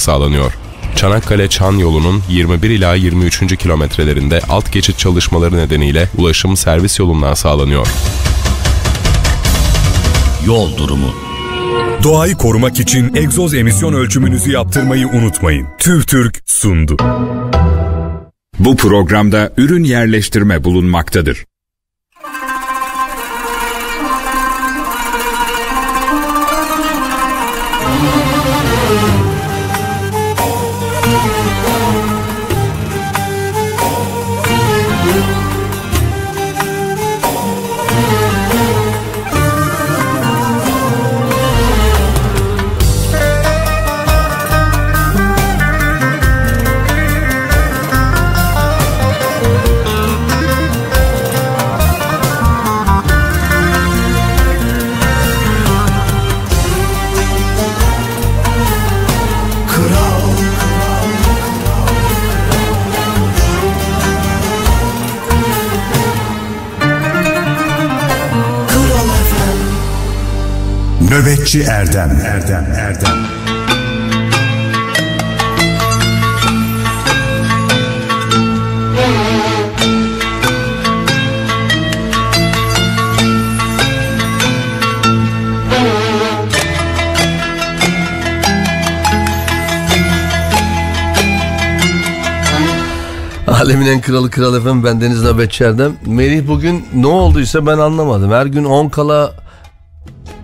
sağlanıyor. Çanakkale-Çan yolunun 21 ila 23. kilometrelerinde alt geçit çalışmaları nedeniyle ulaşım servis yolundan sağlanıyor. Yol durumu Doğayı korumak için egzoz emisyon ölçümünüzü yaptırmayı unutmayın. TÜVTÜRK sundu. Bu programda ürün yerleştirme bulunmaktadır. Nöbetçi Erdem Erdem Erdem Alemin en kralı kral efendim ben Deniz Nöbetçi Erdem. Melih bugün ne olduysa ben anlamadım. Her gün 10 kala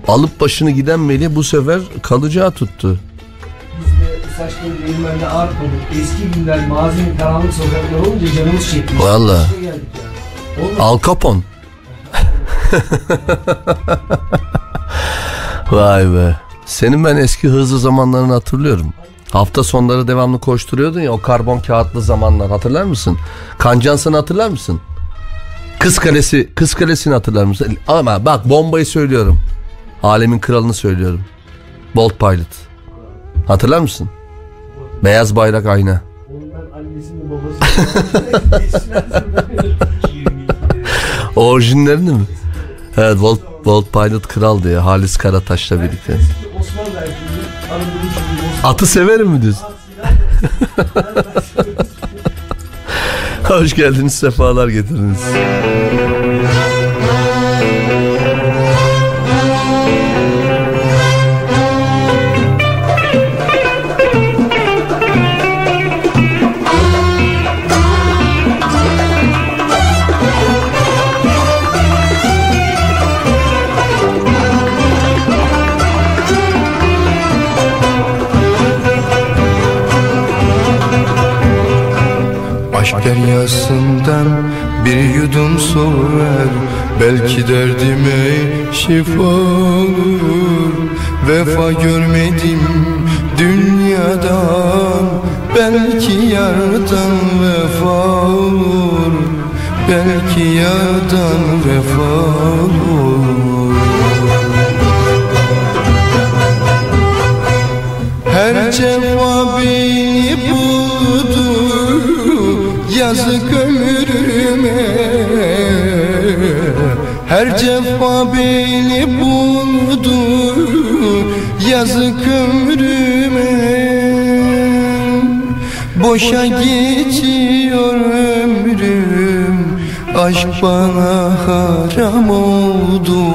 alıp başını giden Melih bu sefer kalacağı tuttu. Saçları elimlerinde artmadık. Eski günler mazinin karanlık sokaklar olunca canımız çekti. Valla. Al Capone. Vay be. Senin ben eski hızlı zamanlarını hatırlıyorum. Hafta sonları devamlı koşturuyordun ya o karbon kağıtlı zamanlar hatırlar mısın? Kancansını hatırlar mısın? Kız Kalesi, Kız Kalesi'ni hatırlar mısın? Ama bak bombayı söylüyorum. Alemin kralını söylüyorum. Bolt Pilot. Hatırlar mısın? Beyaz bayrak ayna. Orijinlerini mi? Evet Bolt, Bolt Pilot kral diye Halis Karataş'la birlikte. Atı severim mi diyorsun? Hoş geldiniz, sefalar getirdiniz. Deryasından bir yudum su ver. Belki derdime şifa olur. Vefa görmedim dünyadan. Belki yardan vefa olur. Belki yardan vefa olur. Her beni buldu Yazık ömrüme. Her cefa beni buldu Yazık ömrüme. Boşa geçiyor ömrüm Aşk bana haram oldu.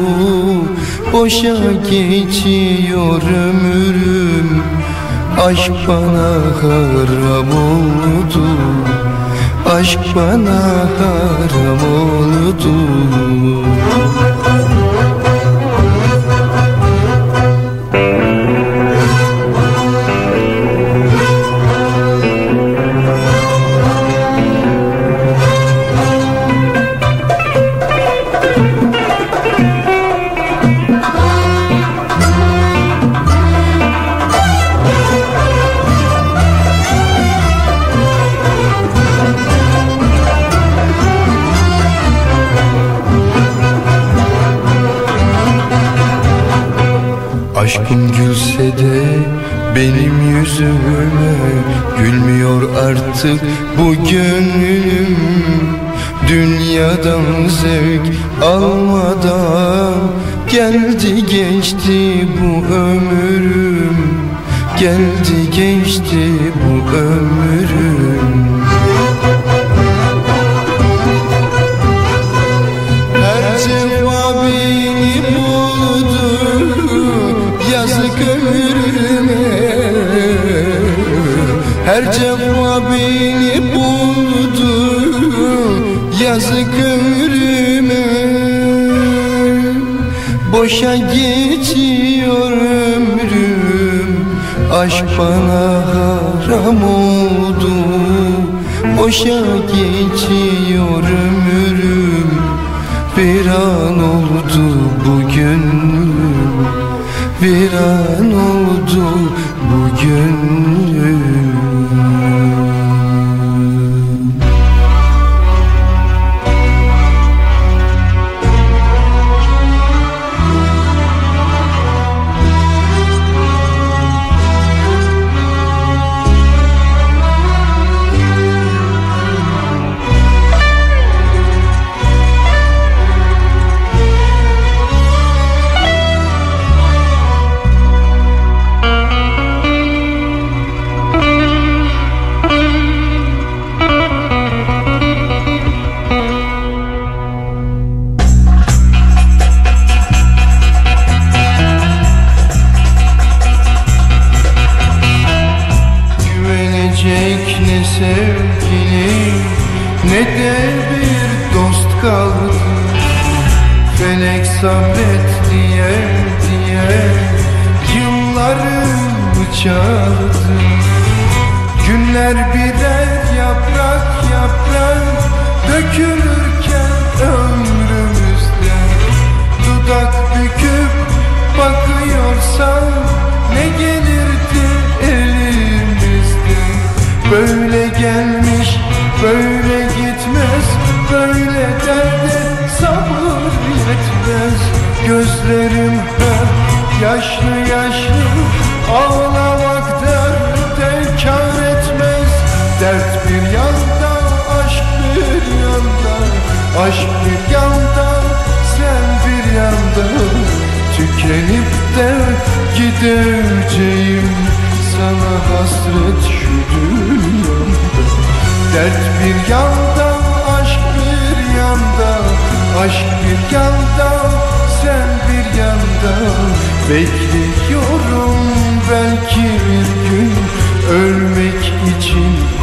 Boşa geçiyor ömrüm Aşk bana haram oldu Aşk bana haram oldu Benim yüzüme gülmüyor artık bu gönlüm. Dünyadan zevk almadan Geldi geçti bu ömrüm. Geldi geçti bu ömrüm. Her cevabını buldu Yazık ömrüme. Boşa geçiyor ömrüm. Aşk bana haram oldu. Boşa geçiyor ömrüm. Bir an oldu bugün Bir an oldu bugün bir yanda aşk bir yanda. Aşk bir yanda sen bir yanda. Bekliyorum belki bir gün ölmek için.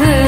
嗯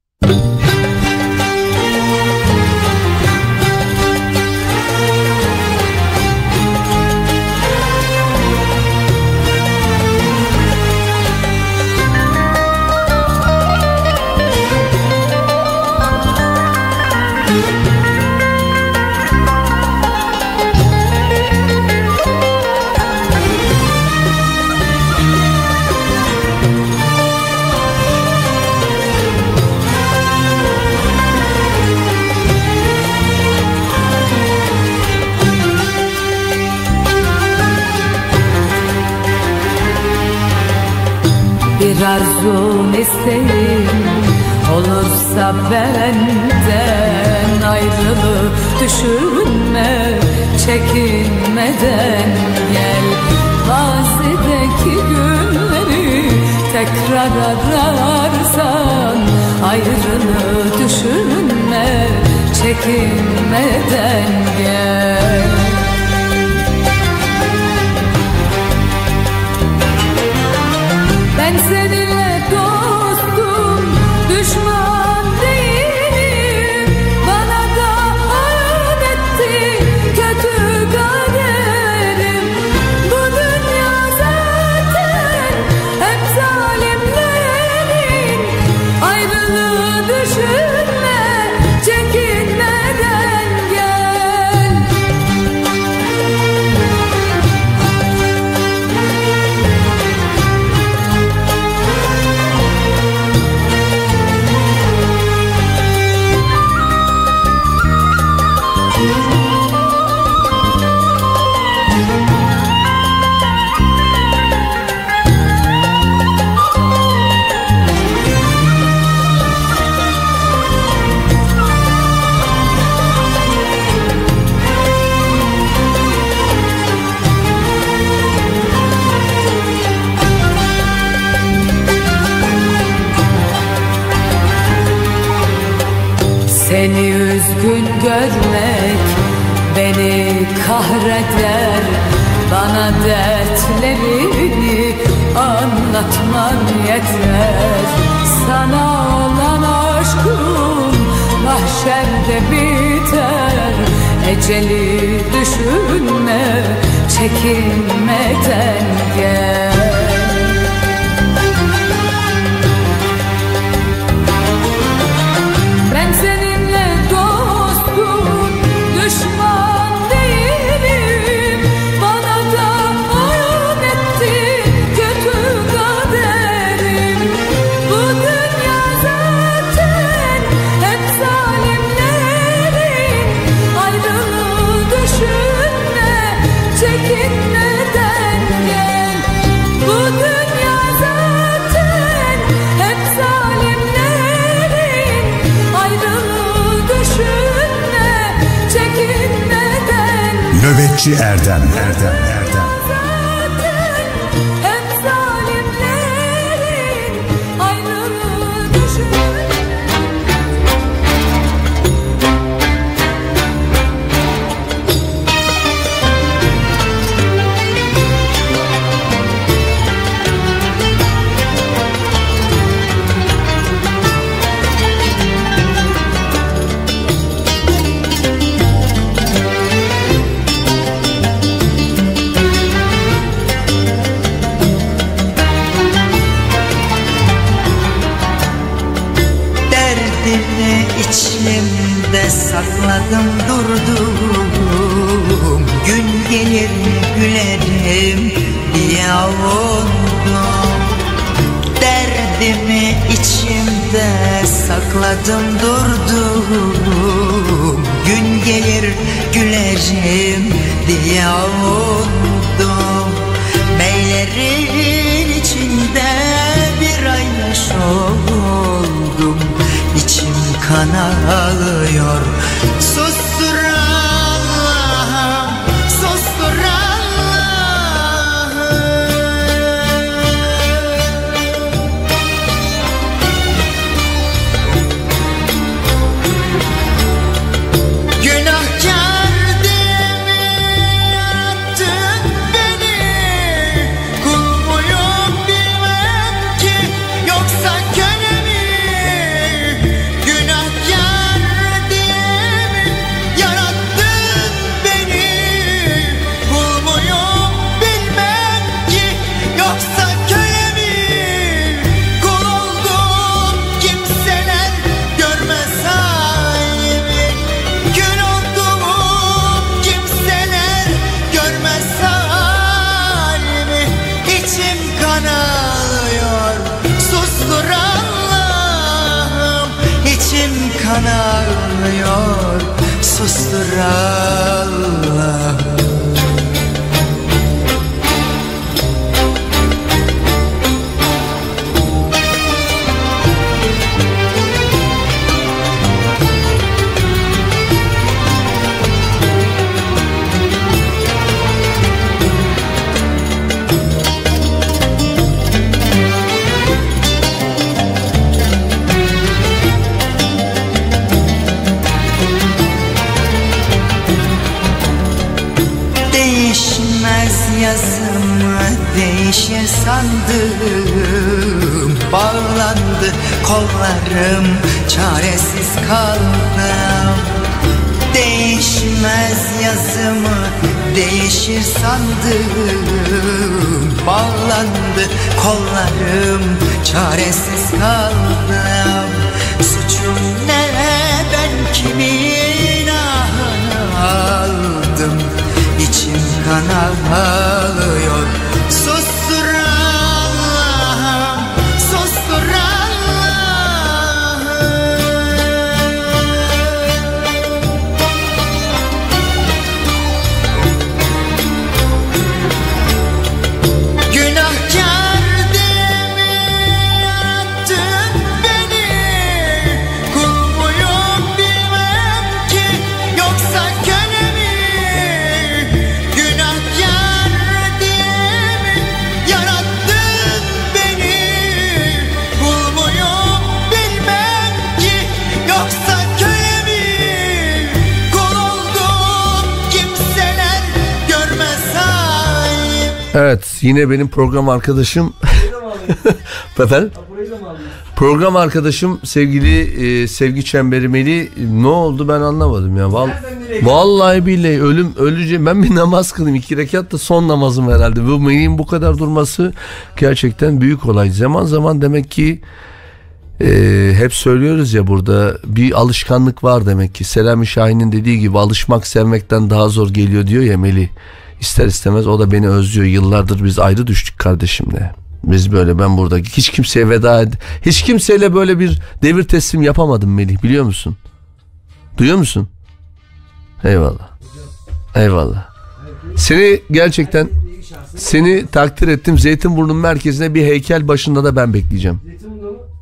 isterim Olursa benden ayrılıp düşünme Çekinmeden gel. Mazideki günleri tekrar ararsan Ayrılıp düşünme çekinmeden gel. eceli düşünme Çekinmeden Nöbetçi Erdem. Erdem. Sakladım durdum. Gün gelir gülerim Diye avundum. Derdimi içimde Sakladım durdum. Gün gelir gülerim Diye avundum. Beylerin içinde Bir aynaş oldum kan ağlıyor. Sus kollarım Çaresiz kaldım Değişmez yazımı değişir sandım Bağlandı kollarım çaresiz kaldım Suçum ne? Ben kimin ahını aldım? İçim kan ağlıyor. Sustur Evet yine benim program arkadaşım Efendim? Program arkadaşım sevgili e, Sevgi Çemberi Melih ne oldu ben anlamadım ya. Val- Vallahi billahi ölüm öleceğim. Ben bir namaz kılayım. iki rekat da son namazım herhalde. Bu Melih'in bu kadar durması gerçekten büyük olay. Zaman zaman demek ki e, hep söylüyoruz ya burada bir alışkanlık var demek ki. Selami Şahin'in dediği gibi alışmak sevmekten daha zor geliyor diyor ya Melih. İster istemez o da beni özlüyor. Yıllardır biz ayrı düştük kardeşimle. Biz böyle ben burada hiç kimseye veda ed hiç kimseyle böyle bir devir teslim yapamadım Melih biliyor musun? Duyuyor musun? Eyvallah. Eyvallah. Seni gerçekten seni takdir ettim. Zeytinburnu'nun merkezine bir heykel başında da ben bekleyeceğim.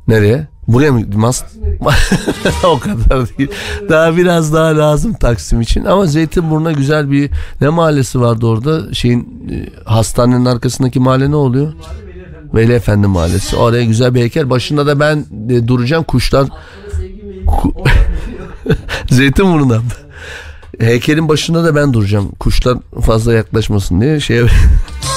Nereye? Buraya mı? Mas o kadar değil. Daha biraz daha lazım Taksim için. Ama Zeytinburnu'na güzel bir ne mahallesi vardı orada? Şeyin e, hastanenin arkasındaki mahalle ne oluyor? Veli Efendi Mahallesi. Oraya güzel bir heykel. Başında da ben e, duracağım. Kuşlar Ku- Zeytinburnu'nda. Heykelin başında da ben duracağım. Kuşlar fazla yaklaşmasın diye şey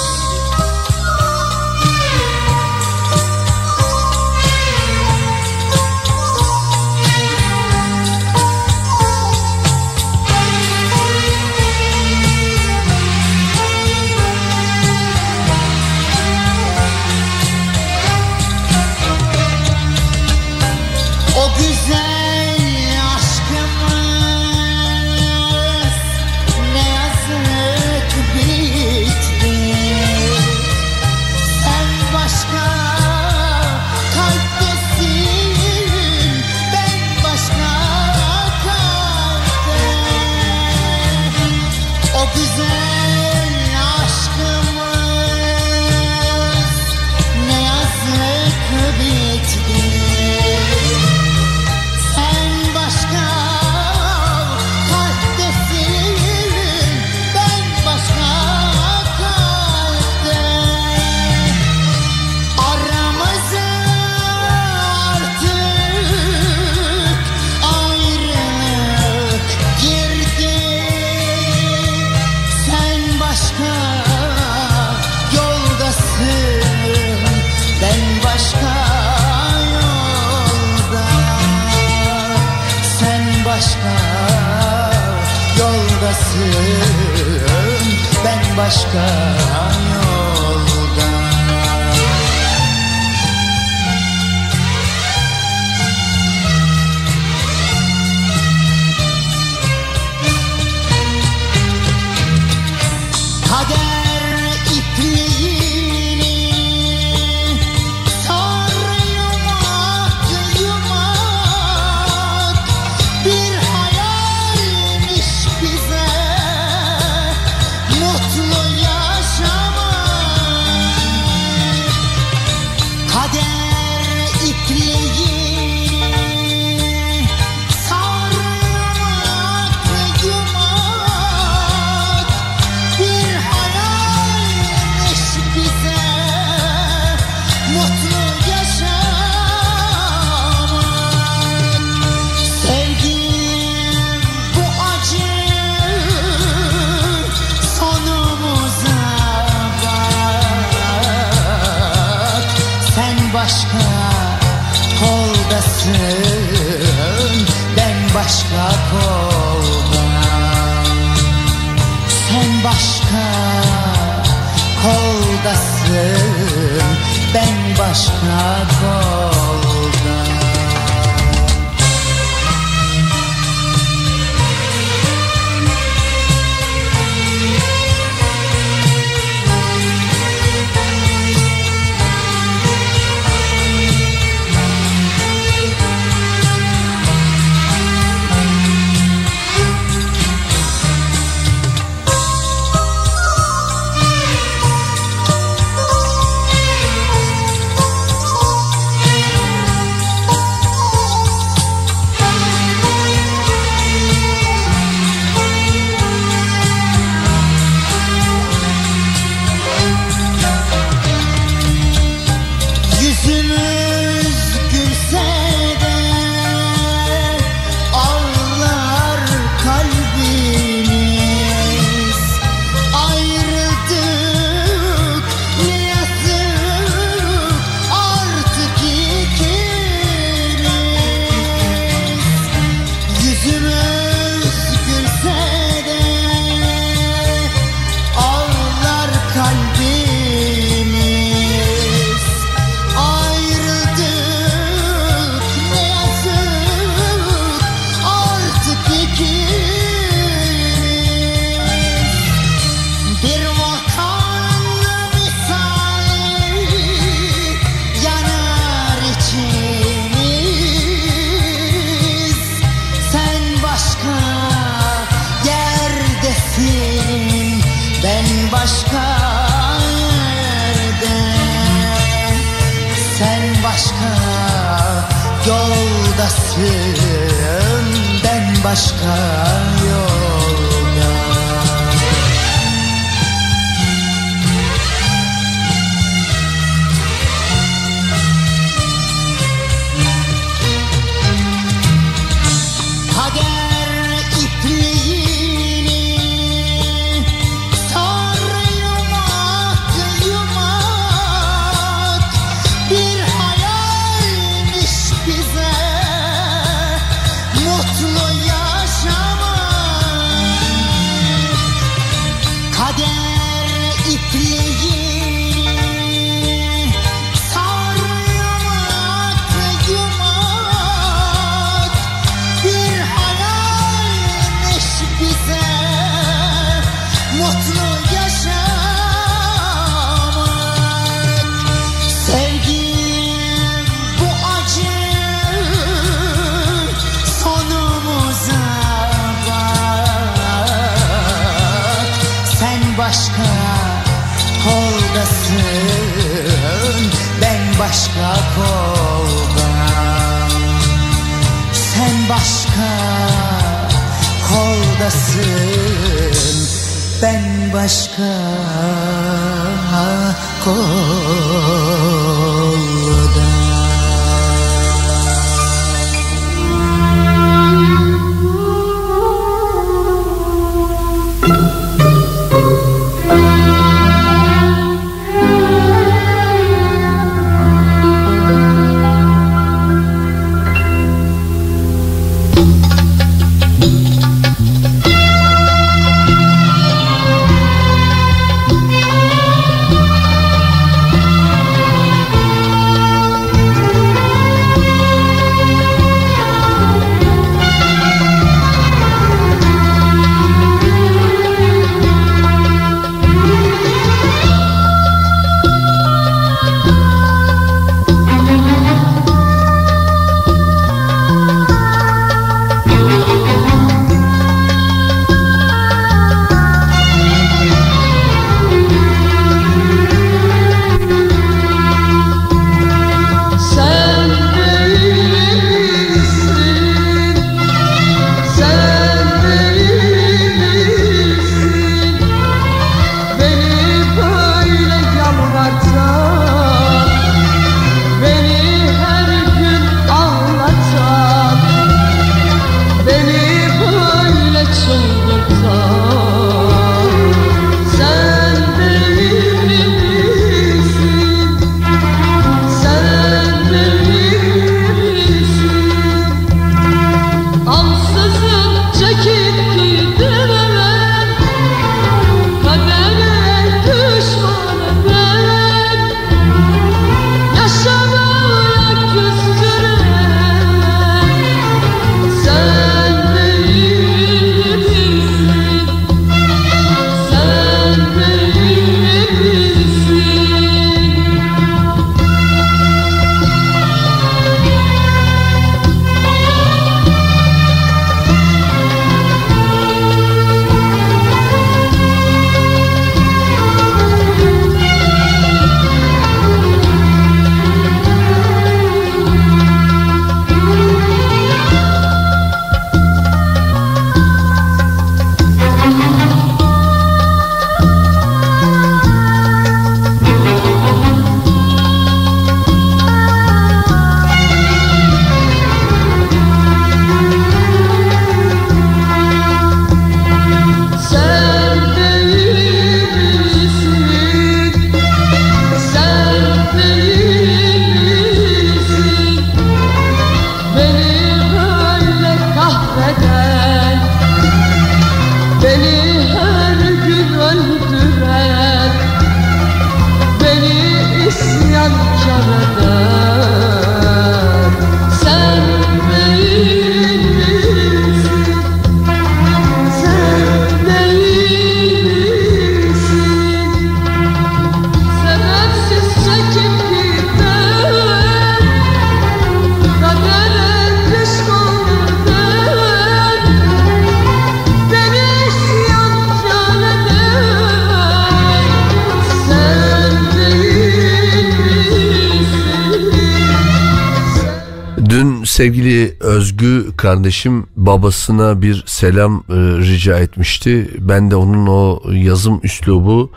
kardeşim babasına bir selam e, rica etmişti. Ben de onun o yazım üslubu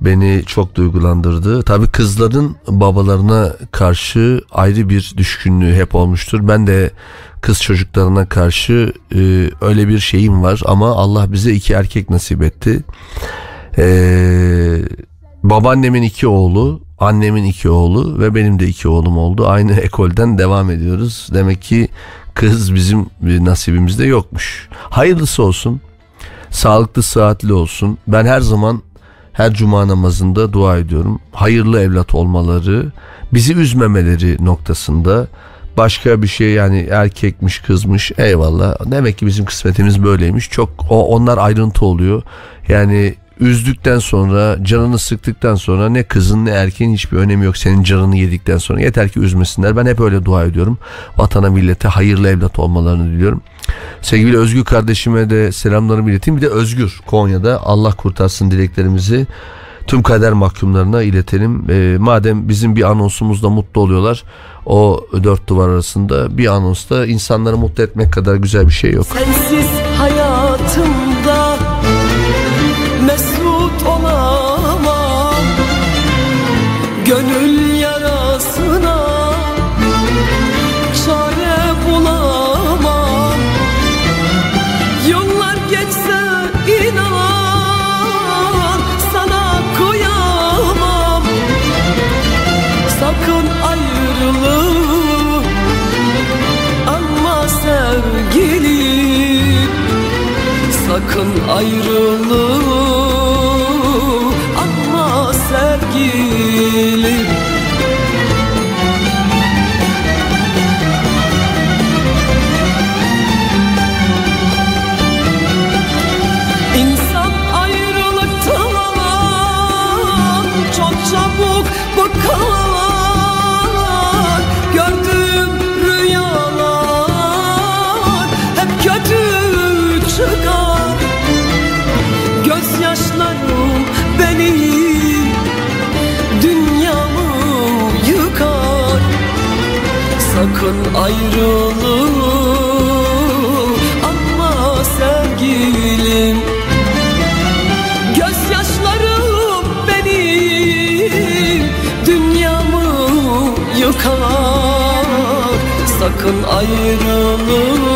beni çok duygulandırdı. Tabii kızların babalarına karşı ayrı bir düşkünlüğü hep olmuştur. Ben de kız çocuklarına karşı e, öyle bir şeyim var ama Allah bize iki erkek nasip etti. Ee, babaannemin iki oğlu, annemin iki oğlu ve benim de iki oğlum oldu. Aynı ekolden devam ediyoruz. Demek ki kız bizim nasibimizde yokmuş. Hayırlısı olsun. Sağlıklı, sıhhatli olsun. Ben her zaman her cuma namazında dua ediyorum. Hayırlı evlat olmaları, bizi üzmemeleri noktasında başka bir şey yani erkekmiş kızmış eyvallah. Demek ki bizim kısmetimiz böyleymiş. Çok o onlar ayrıntı oluyor. Yani üzdükten sonra canını sıktıktan sonra ne kızın ne erkeğin hiçbir önemi yok senin canını yedikten sonra. Yeter ki üzmesinler. Ben hep öyle dua ediyorum. Vatana millete hayırlı evlat olmalarını diliyorum. Sevgili Özgür kardeşime de selamlarımı ileteyim. Bir de Özgür Konya'da Allah kurtarsın dileklerimizi tüm kader mahkumlarına iletelim. Ee, madem bizim bir anonsumuzda mutlu oluyorlar o dört duvar arasında bir anonsta insanları mutlu etmek kadar güzel bir şey yok. Sensiz hayatımda Sakın ayrılığı Sakın ayrılığı anma sevgilim Gözyaşlarım benim. Dünyamı yıkar. Sakın ayrılığı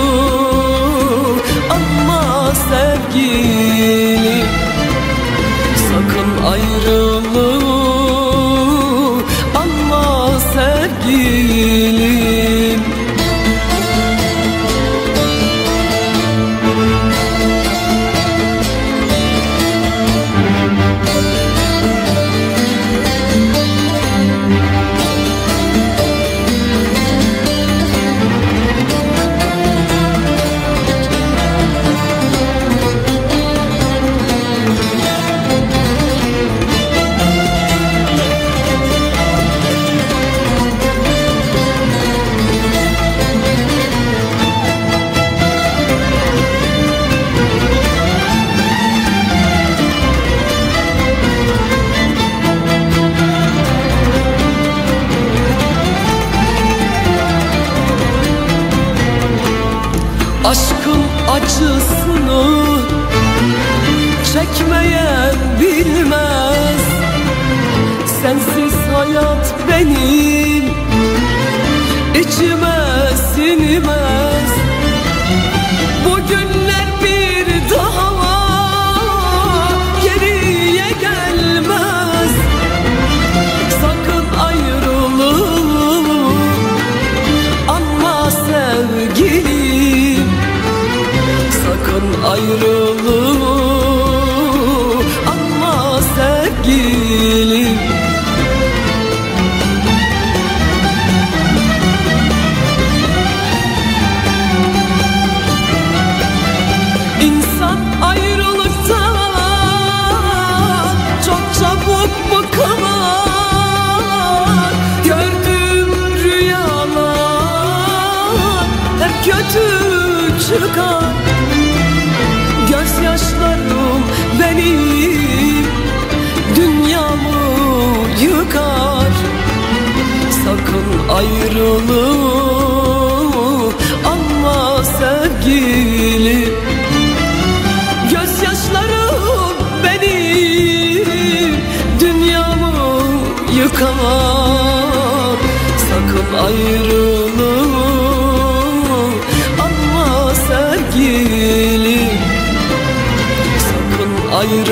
çekmeyen bilmez. Sensiz hayat benim içime sinmez. Bugünler kötü çıkar Gözyaşlarım benim dünyamı yıkar. Sakın ayrılığı sevgilim Gözyaşlarım benim dünyamı yıkar. Sakın ayrılığı Sakın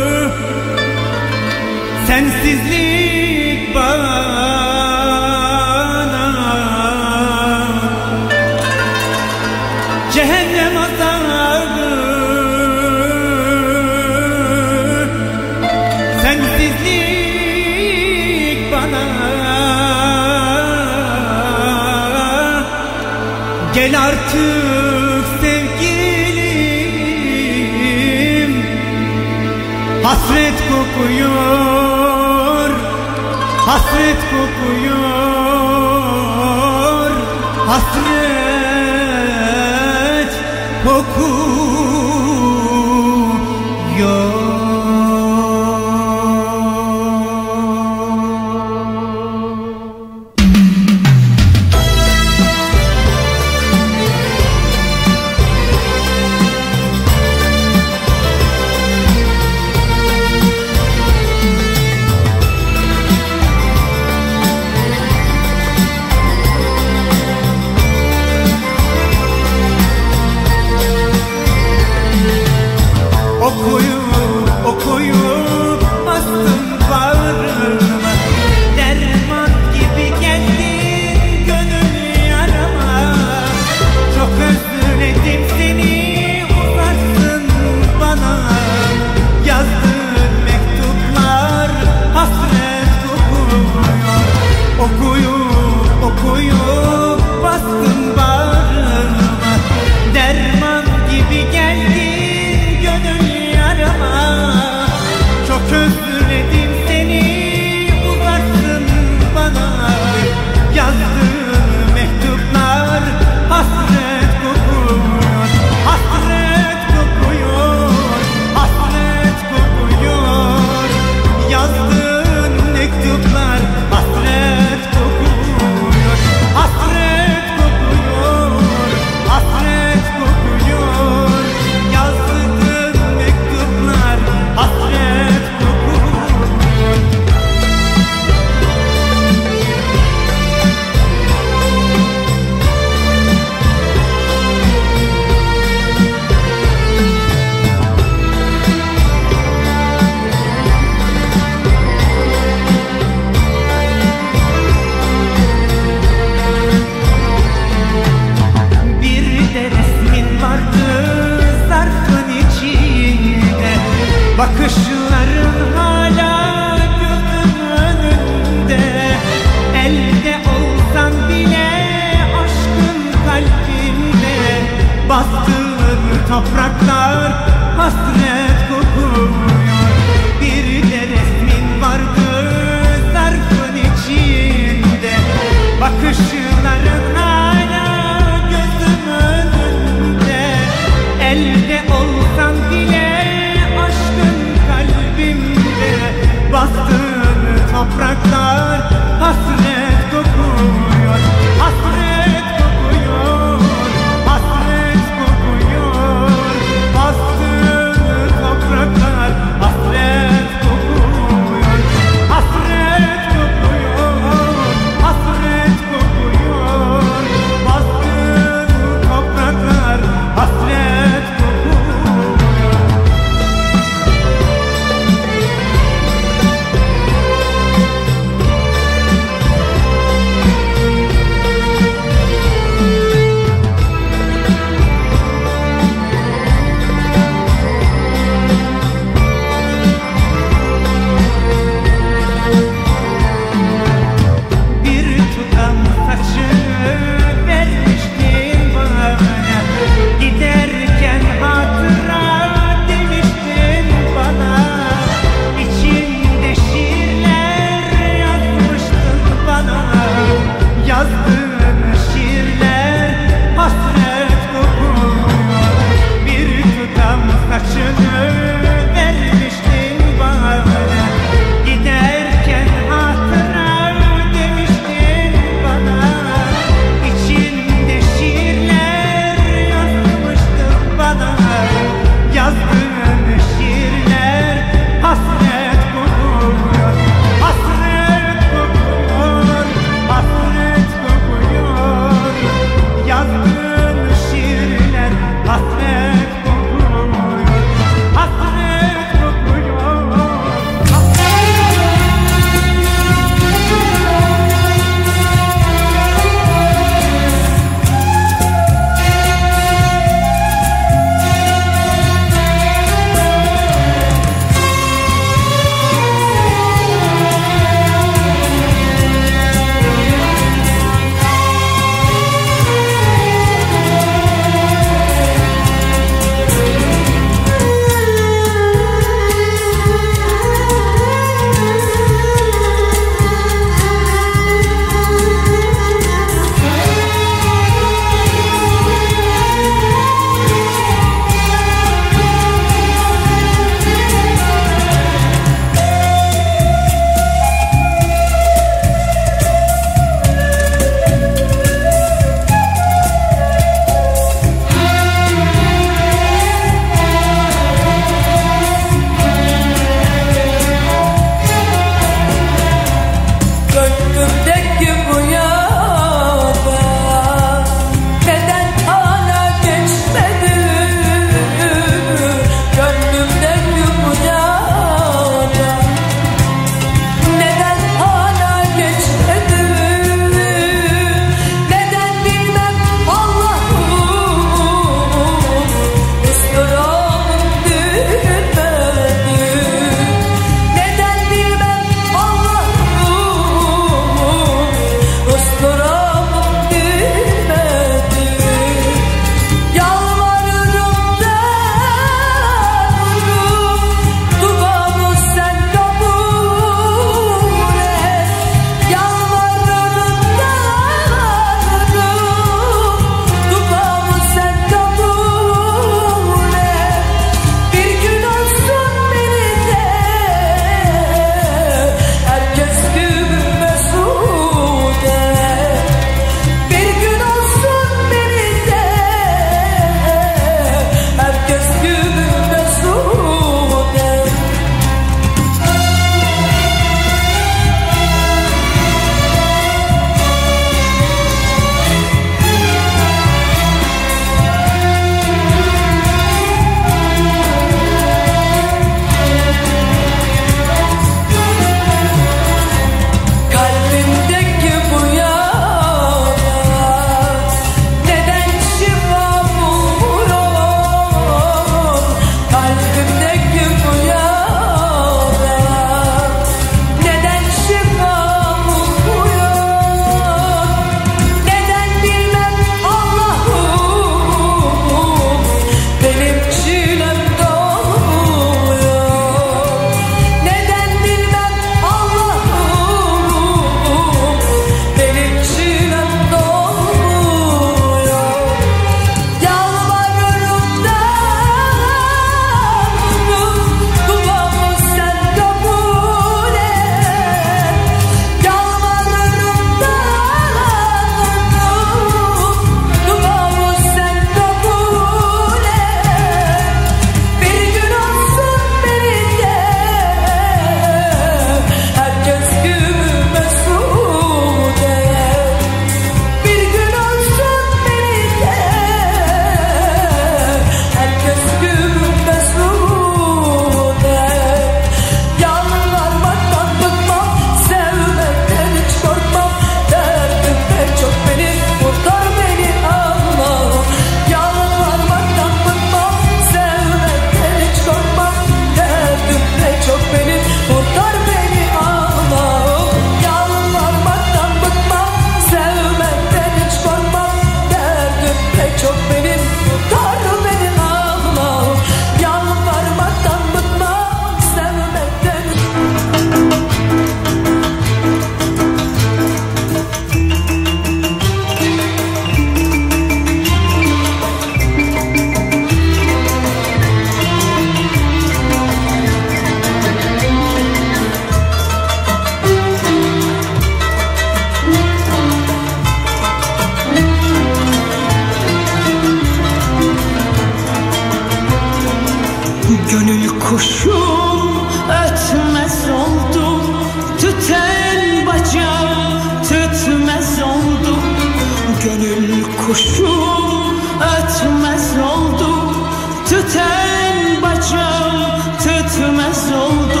Tüten bacağım tütmez oldu.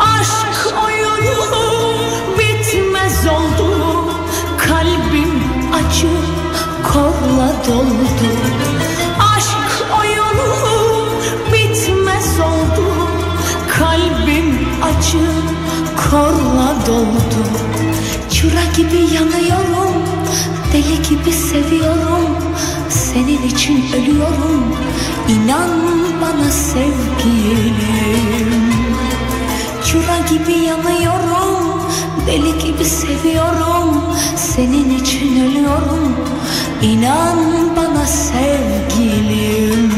Aşk oyunu bitmez oldu. Kalbim acı korla doldu. Aşk oyunu bitmez oldu. Kalbim acı korla doldu. Çıra gibi yanıyorum Deli gibi seviyorum. Senin için ölüyorum İnan bana sevgilim. Çıra gibi yanıyorum Deli gibi seviyorum. Senin için ölüyorum. İnan bana sevgilim.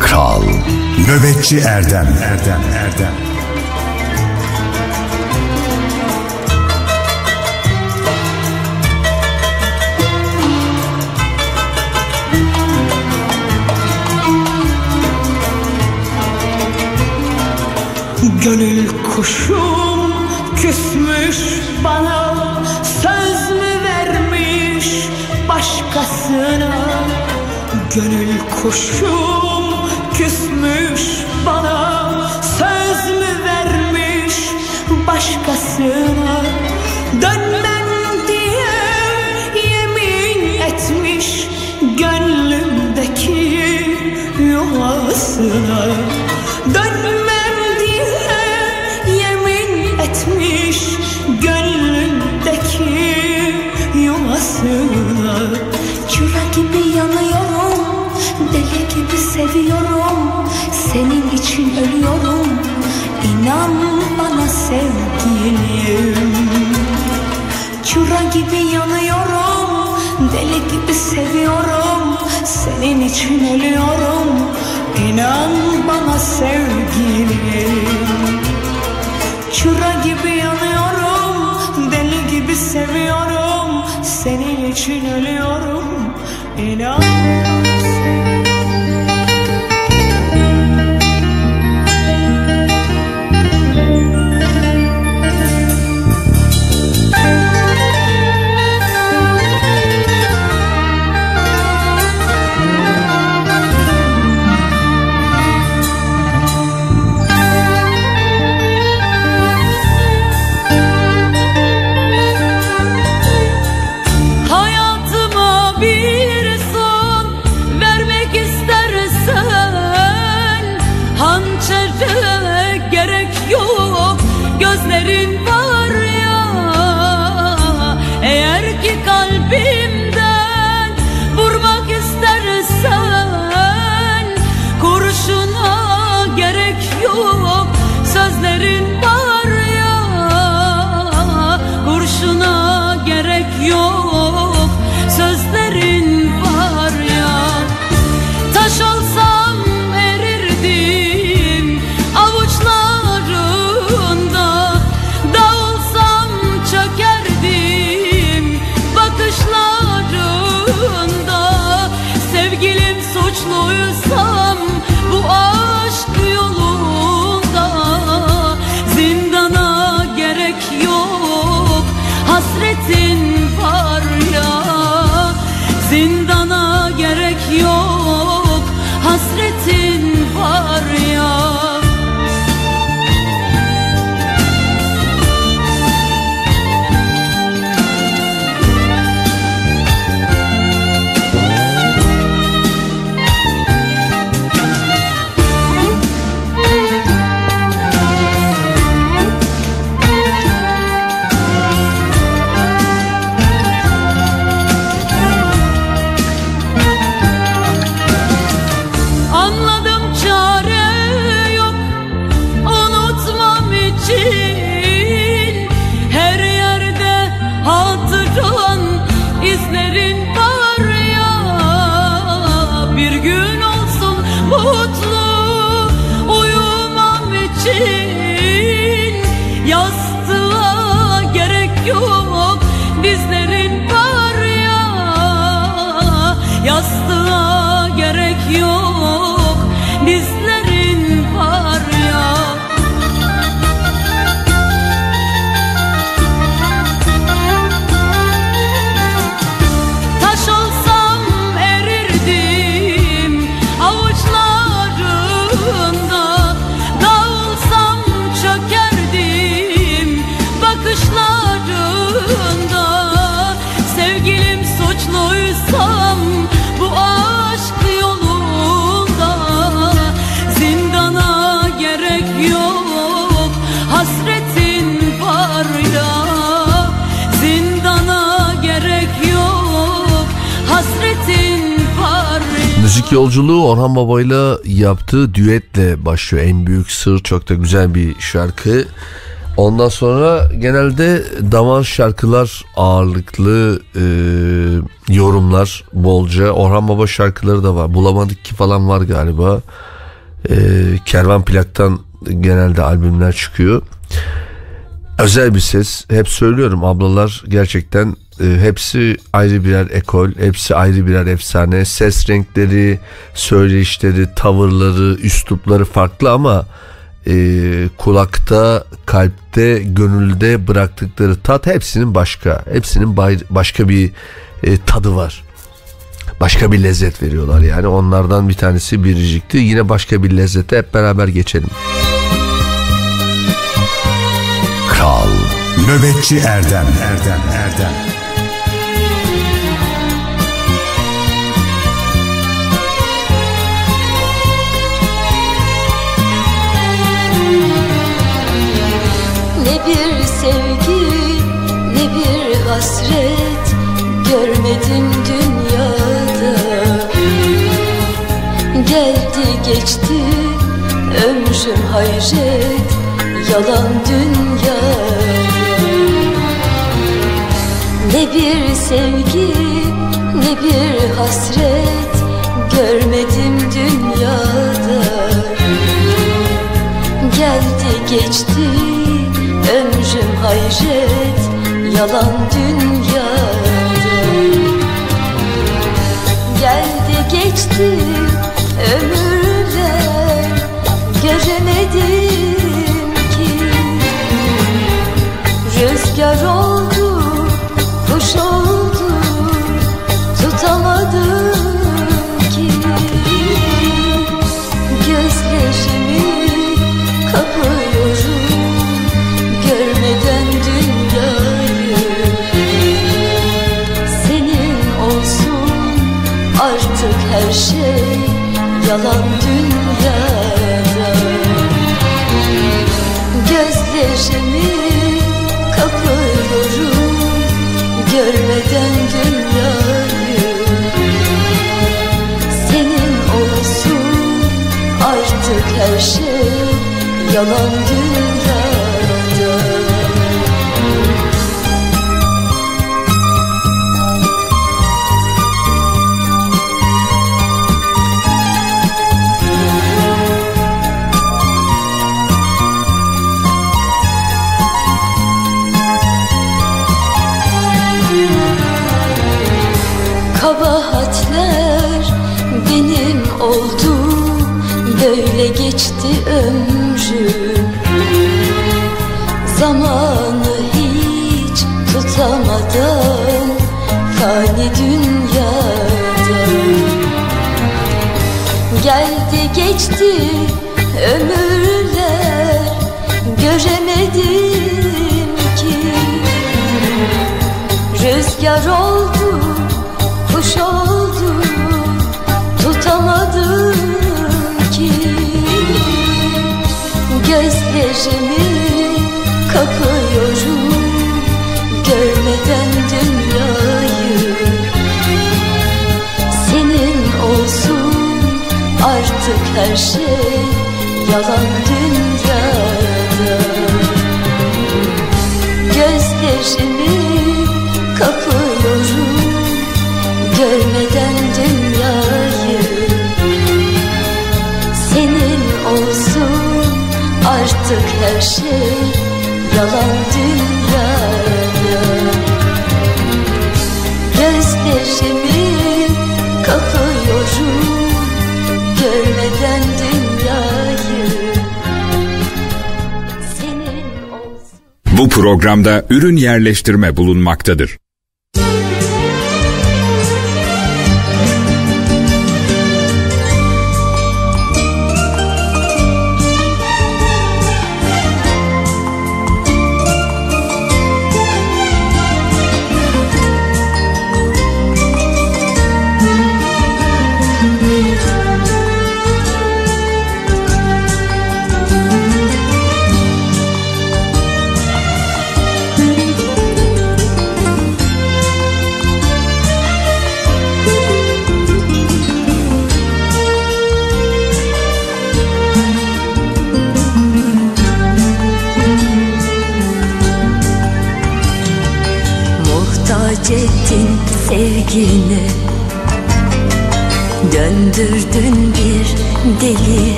Kral Nöbetçi Erdem. Erdem Erdem Gönül kuşum küsmüş bana Söz mü vermiş başkasına? Gönül kuşum küsmüş bana Söz mü vermiş başkasına? Dönmem diye yemin etmiş Gönlümdeki yuvasına seviyorum. Senin için ölüyorum. İnan bana sevgilim. Çıra gibi yanıyorum. Deli gibi seviyorum. Senin için ölüyorum. İnan bana sevgilim. Çıra gibi yanıyorum. Deli gibi seviyorum. Senin için ölüyorum. İnan yaptığı düetle başlıyor. En büyük sır çok da güzel bir şarkı. Ondan sonra genelde damar şarkılar ağırlıklı e, yorumlar bolca. Orhan Baba şarkıları da var. Bulamadık ki falan var galiba. E, Kervan plaktan genelde albümler çıkıyor. Özel bir ses. Hep söylüyorum ablalar gerçekten e, hepsi ayrı birer ekol. Hepsi ayrı birer efsane. Ses renkleri, söyleyişleri, tavırları, üslupları farklı ama e, kulakta, kalpte, gönülde bıraktıkları tat hepsinin başka. Hepsinin başka bir e, tadı var. Başka bir lezzet veriyorlar yani. Onlardan bir tanesi biricikti. Yine başka bir lezzete hep beraber geçelim. Kral Nöbetçi Erdem Erdem Erdem hasret görmedim dünyada. Geldi geçti ömrüm hayret yalan dünyada Ne bir sevgi ne bir hasret görmedim dünyada. Geldi geçti ömrüm hayret yalan dünyada Geldi geçti ömürler göremedim ki. Rüzgar oldu Programda ürün yerleştirme bulunmaktadır.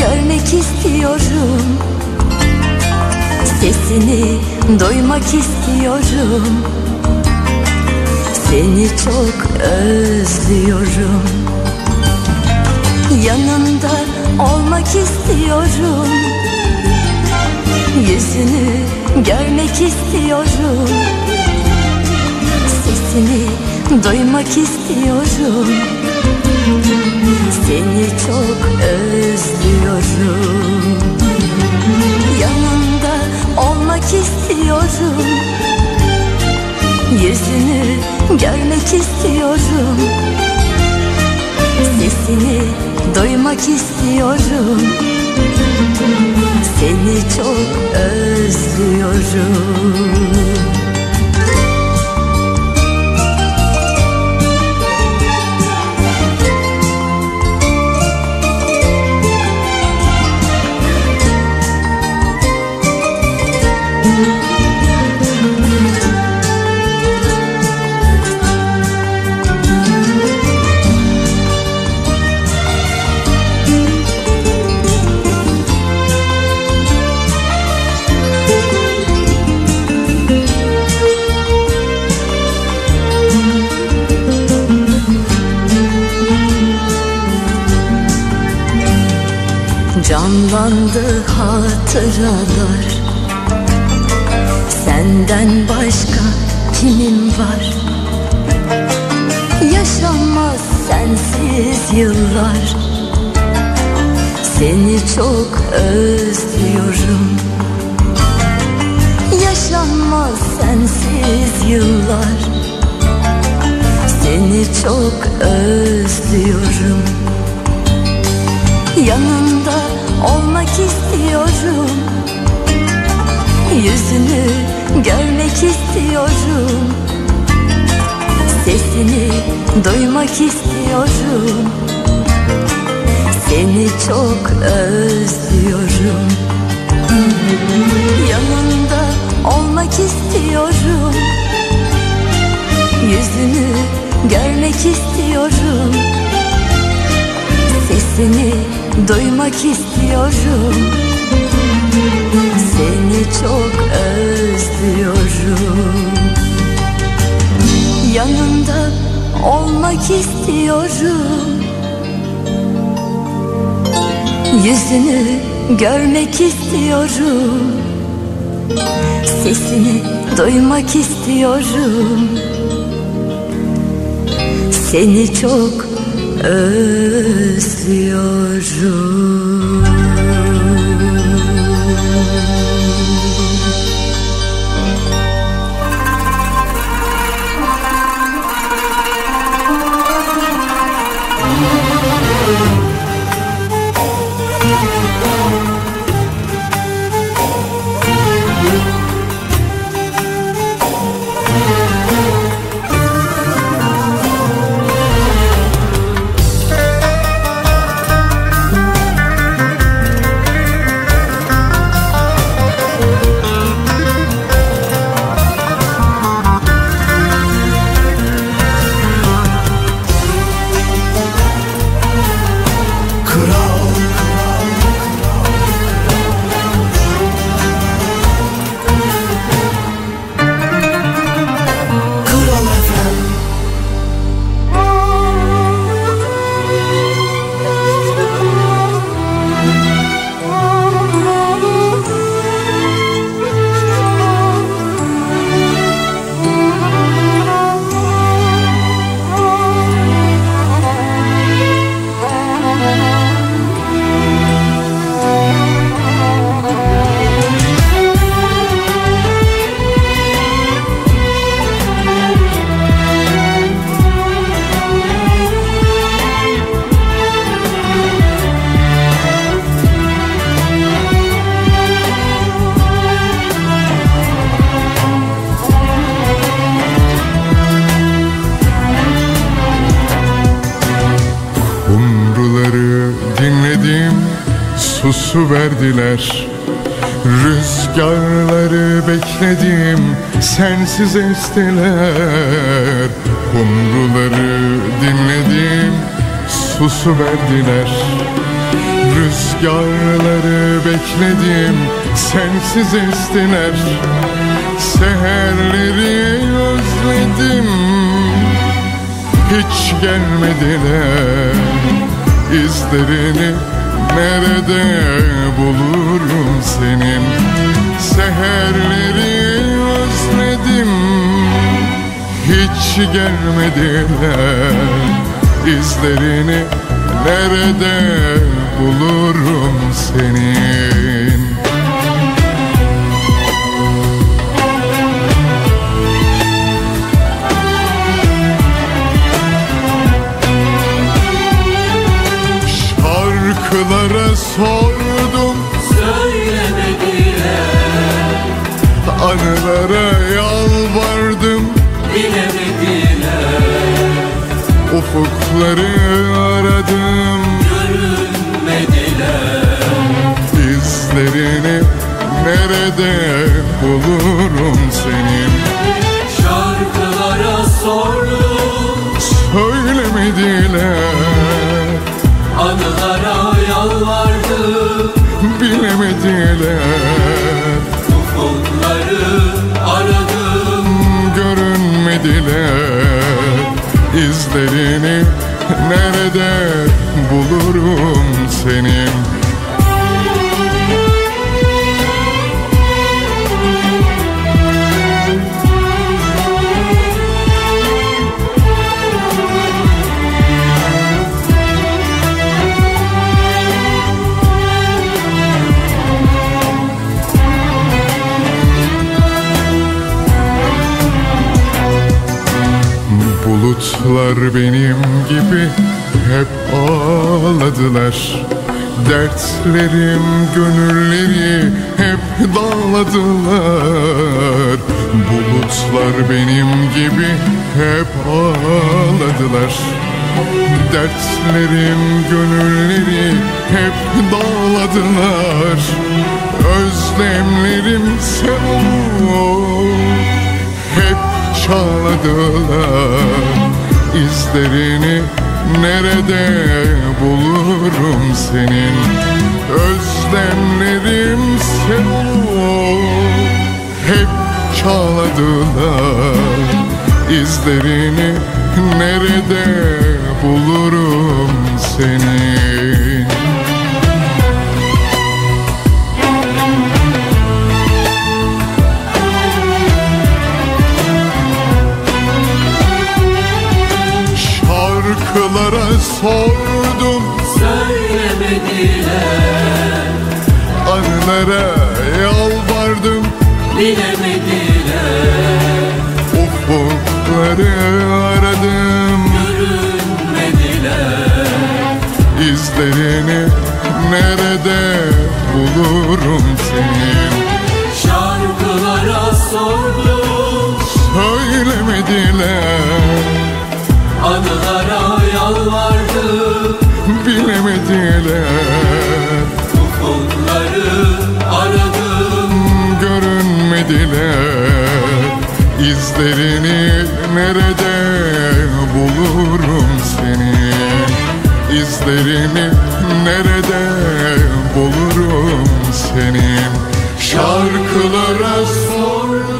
Görmek istiyorum. Sesini duymak istiyorum. Seni çok özlüyorum. Yanında olmak istiyorum. Yüzünü görmek istiyorum. Sesini duymak istiyorum Seni çok özlüyorum. Yanında olmak istiyorum. Yüzünü görmek istiyorum. Sesini duymak istiyorum. Seni çok özlüyorum Canlandı hatıralar. Senden başka kimim var? Yaşanmaz sensiz yıllar. Seni çok özlüyorum. Yaşanmaz sensiz yıllar. Seni çok özlüyorum. Yanında olmak istiyorum. Yüzünü görmek istiyorum. Sesini duymak istiyorum. Seni çok özlüyorum. Yanında olmak istiyorum. Yüzünü görmek istiyorum. Sesini duymak istiyorum. Seni çok özlüyorum. Yanında olmak istiyorum. Yüzünü görmek istiyorum. Sesini duymak istiyorum. Seni çok özlüyorum sensiz estiler. Kumruları dinledim susu verdiler. Rüzgarları bekledim sensiz estiler. Seherleri özledim hiç gelmediler. İzlerini nerede bulurum senin? Seherleri özledim hiç gelmediler. İzlerini nerede bulurum senin? Şarkılara sordum. Söylemediler. Anılara yalvardım Ufukları aradım. Görünmediler İzlerini nerede bulurum senin? Şarkılara sordum Söylemediler. Anılara yalvardım. Bilemediler. Ufukları aradım. Görünmediler İzlerini nerede bulurum senin Bulutlar benim gibi hep ağladılar. Dertlerim gönülleri hep dağladılar. Bulutlar benim gibi hep ağladılar. Dertlerim gönülleri hep dağladılar. Özlemlerim sen ol hep çağladılar İzlerini nerede bulurum senin? Özlemlerim sen ol hep çağladılar İzlerini nerede bulurum senin sordum. Söylemediler. Anılara yalvardım. Bilemediler. Ufukları aradım. Görünmediler. İzlerini nerede bulurum senin? Şarkılara sordum. Söylemediler Anılara yalvardım Bilemediler. Ufukları aradım. Görünmediler. İzlerini nerede bulurum senin İzlerini nerede bulurum senin Şarkılara sordum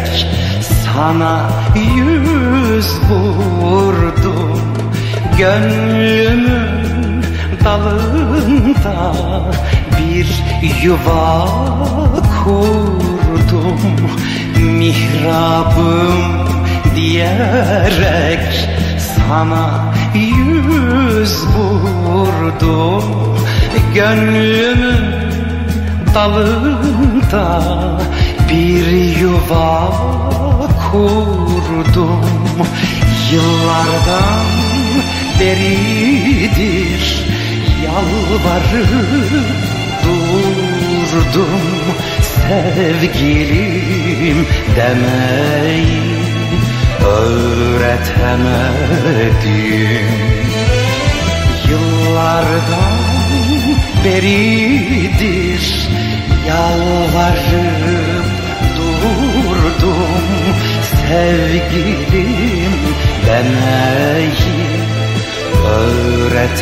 diyerek sana yüz vurdum. Gönlümün dalında bir yuva kurdum. Mihrabım diyerek sana yüz vurdum. Gönlümün dalında bir yuva kurdum. Yıllardan beridir yalvarıp durdum. Sevgilim demeyi öğretemedim. Yıllardan beridir yalvarıp durdum Sevgilim demeyi öğretemedim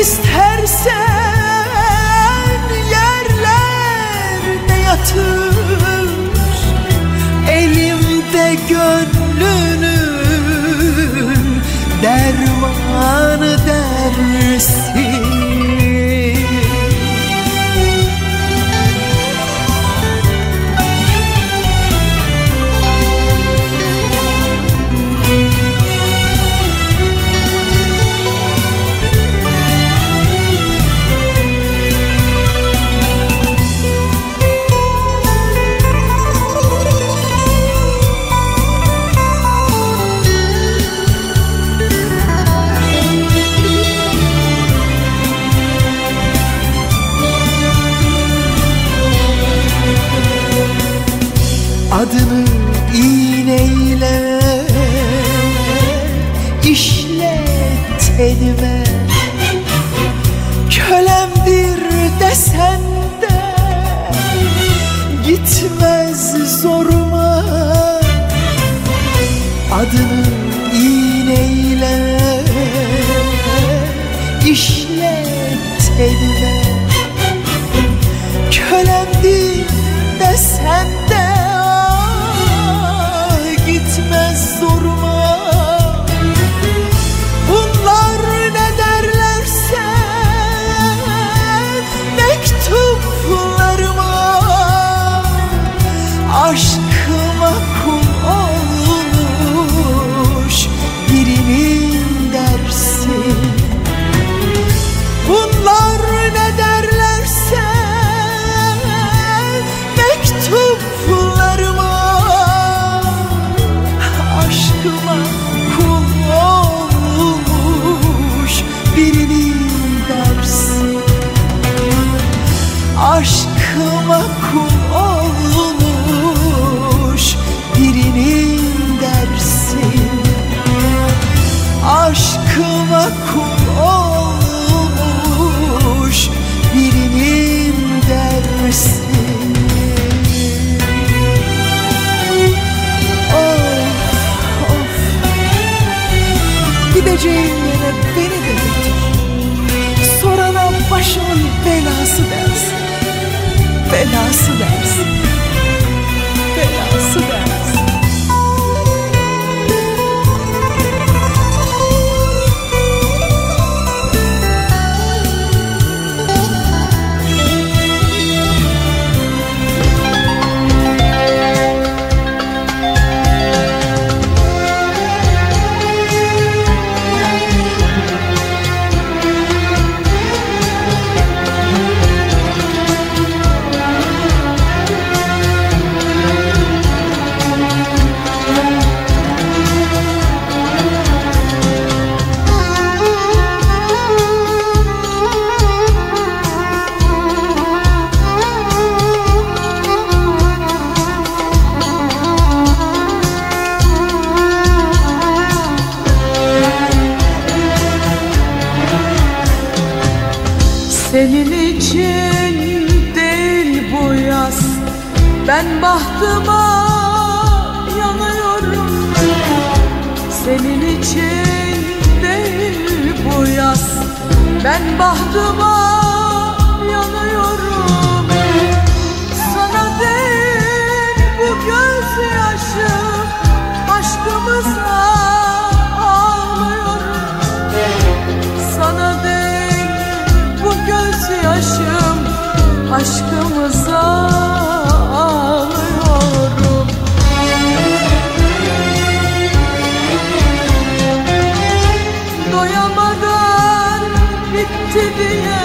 İstersen yerlerde yatır Elimde gönlünün dermanı dersin. You. 被拿出来。to be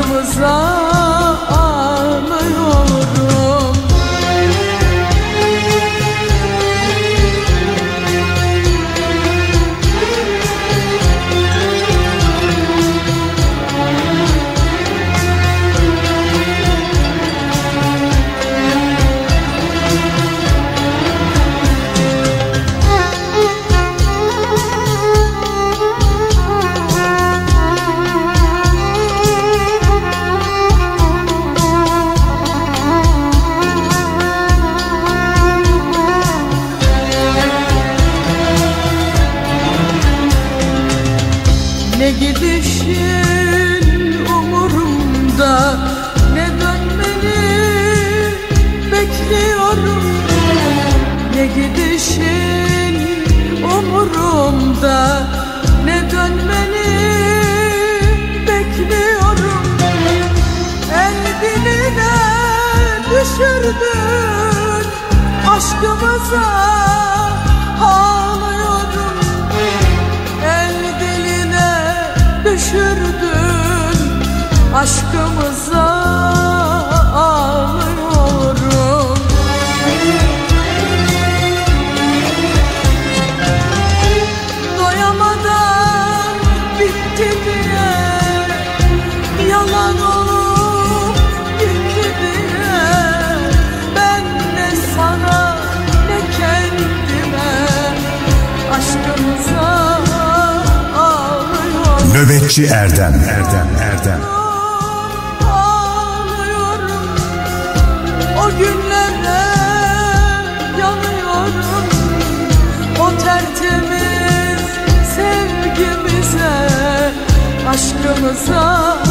aşkımıza aşkımıza Ağlıyorum. El diline düşürdün Aşkımıza Nöbetçi Erdem. Erdem Erdem. Ağlıyorum. O günlere yanıyorum. O tertemiz sevgimize Aşkımıza.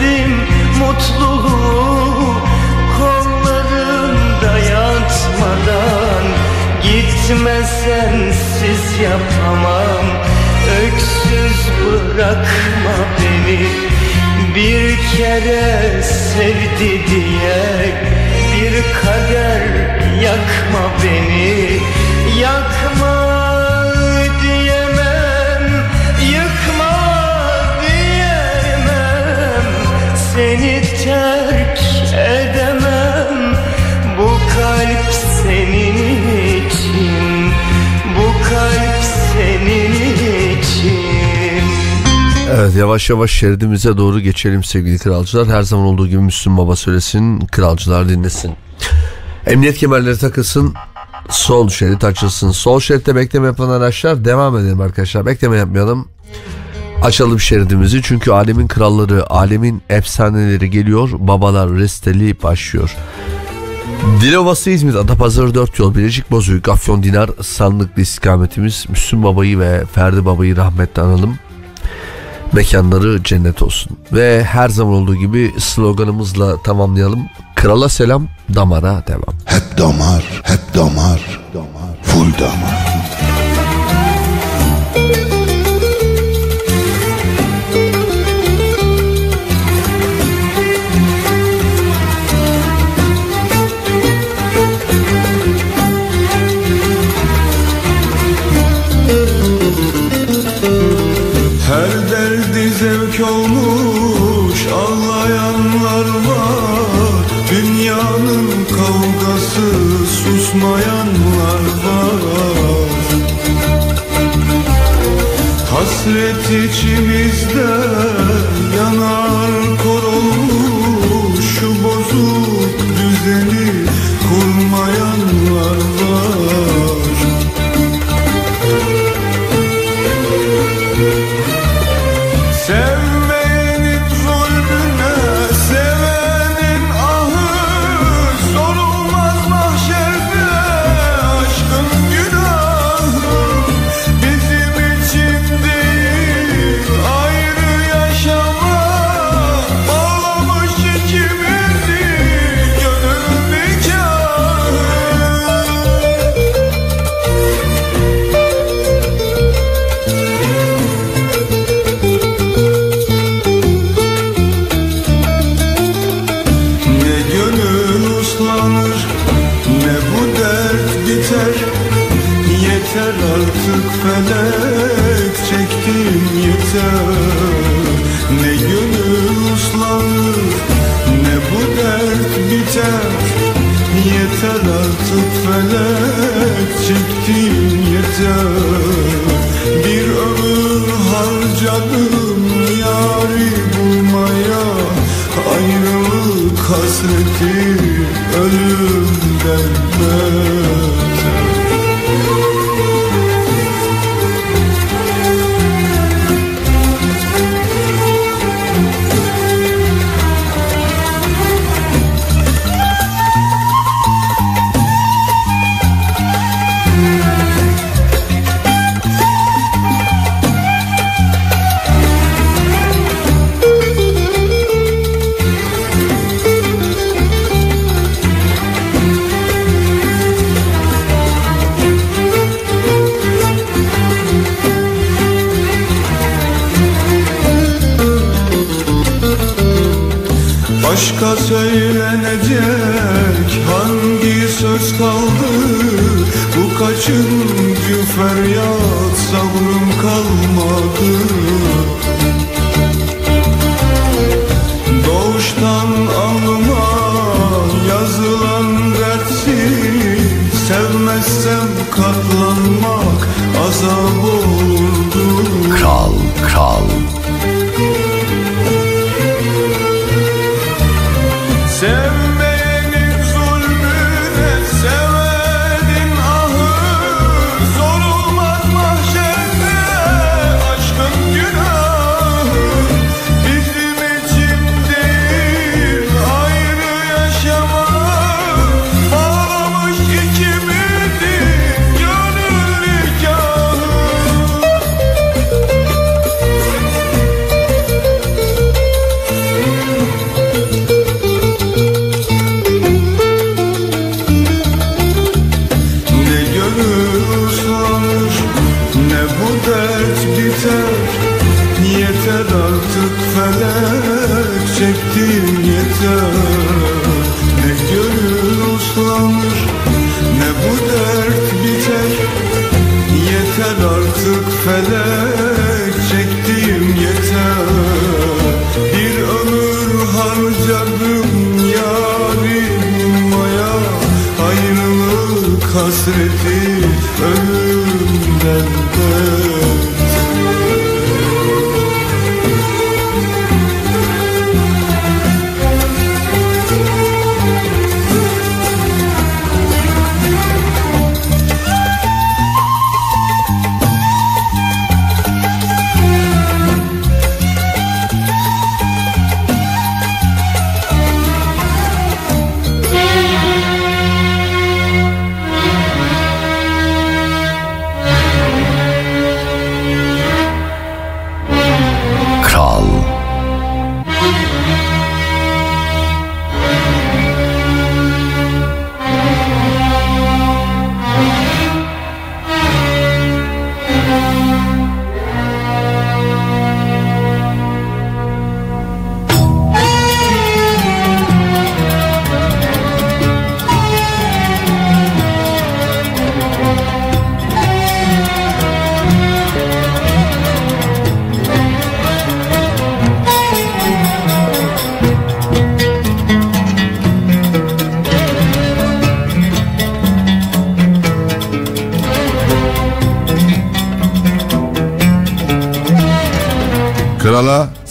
Bilmezdim mutluluğu kollarında yatmadan. Gitme sensiz yapamam. Öksüz bırakma beni. Bir kere sevdi diye Bir kader yakma beni. Yakma terk edemem Bu kalp senin için Bu kalp senin için Evet yavaş yavaş şeridimize doğru geçelim sevgili kralcılar. Her zaman olduğu gibi Müslüm Baba söylesin, kralcılar dinlesin. Emniyet kemerleri takılsın, sol şerit açılsın. Sol şeritte bekleme yapan araçlar devam edelim arkadaşlar. Bekleme yapmayalım. Açalım şeridimizi çünkü alemin kralları, alemin efsaneleri geliyor. Babalar resteli başlıyor. Dilovası İzmir, Adapazarı 4 yol, Bilecik Bozüyük, Afyon Dinar, Sandıklı istikametimiz. Müslüm Baba'yı ve Ferdi Baba'yı rahmetle analım. Mekanları cennet olsun. Ve her zaman olduğu gibi sloganımızla tamamlayalım. Krala selam, damara devam. Hep damar, hep damar, full damar. good.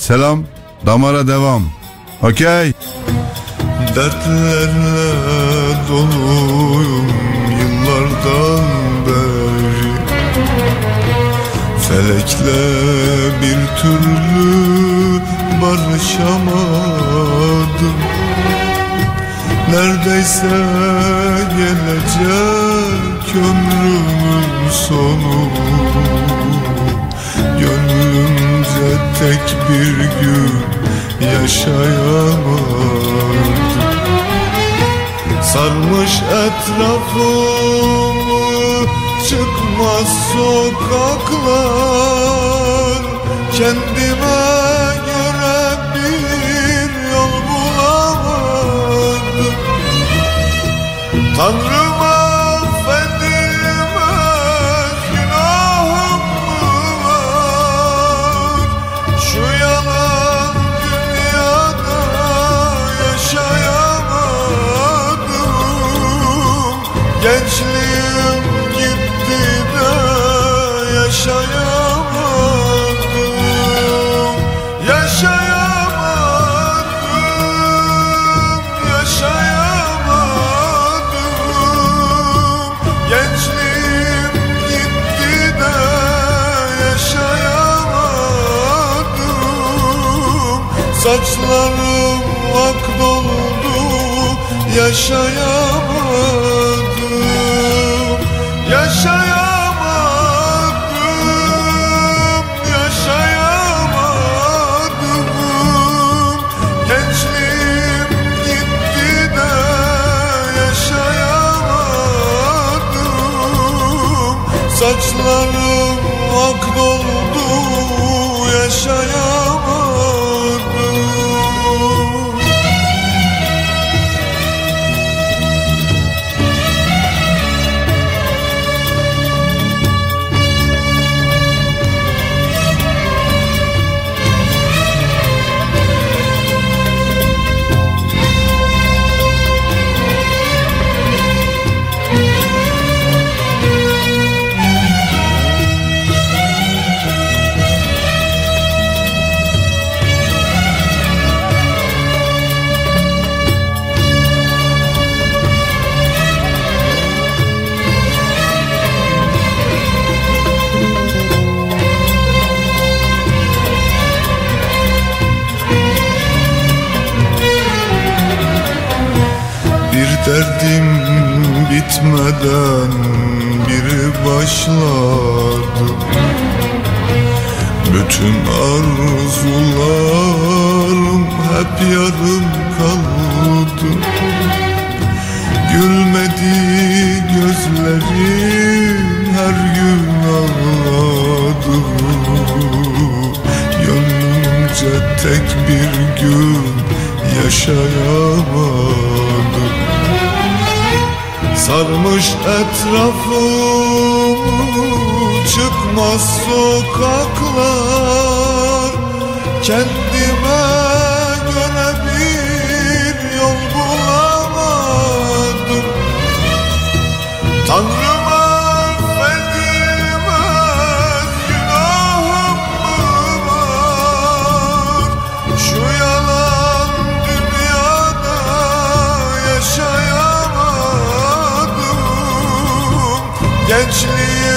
Selam, damara devam. Okey. Sarmış etrafımı çıkmaz sokaklar. Kendime göre bir yol bulamadım. Tanrım Saçlarım ak doldu yaşayamadım. Yaşayamadım, yaşayamadım. Gençliğim gitti de yaşayamadım. Saçlarım ak doldu yaşayamadım derdim bitmeden biri başladı. Bütün arzularım hep yarım kaldı. Gülmedi gözlerim her gün ağladım tek bir gün yaşayamadım Sarmış etrafımı çıkmaz sokaklar. Kendime Gençliğim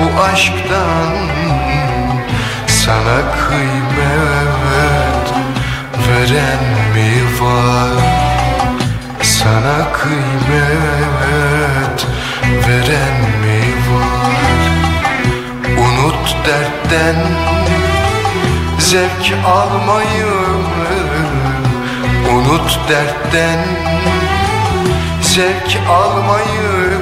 bu aşktan Sana kıymet veren mi var? Sana kıymet veren mi var? Unut dertten zevk almayı Unut dertten zevk almayı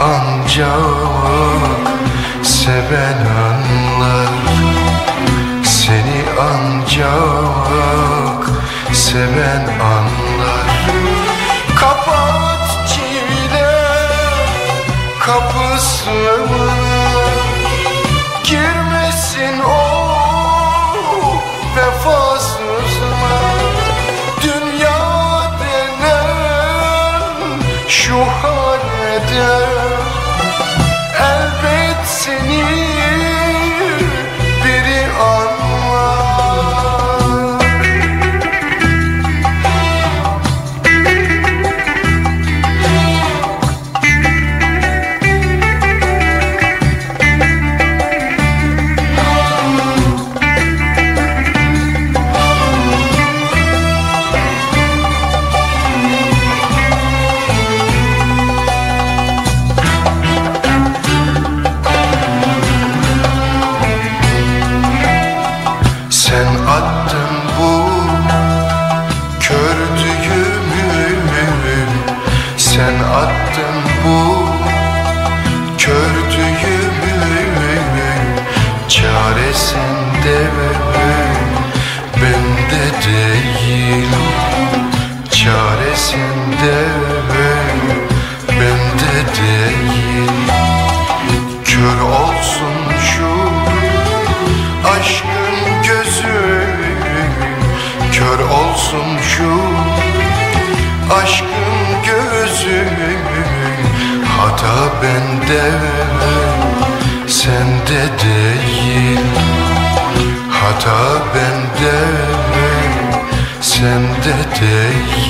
ancak seven anlar. Seni ancak seven anlar. Kapat çile kapısını. Girmesin o vefasızına Dünya denen şu halde Çaresinde bende değil. Kör olsun şu aşkın gözü Kör olsun şu aşkın gözü. Hata bende sende değil. Hata bende sende değil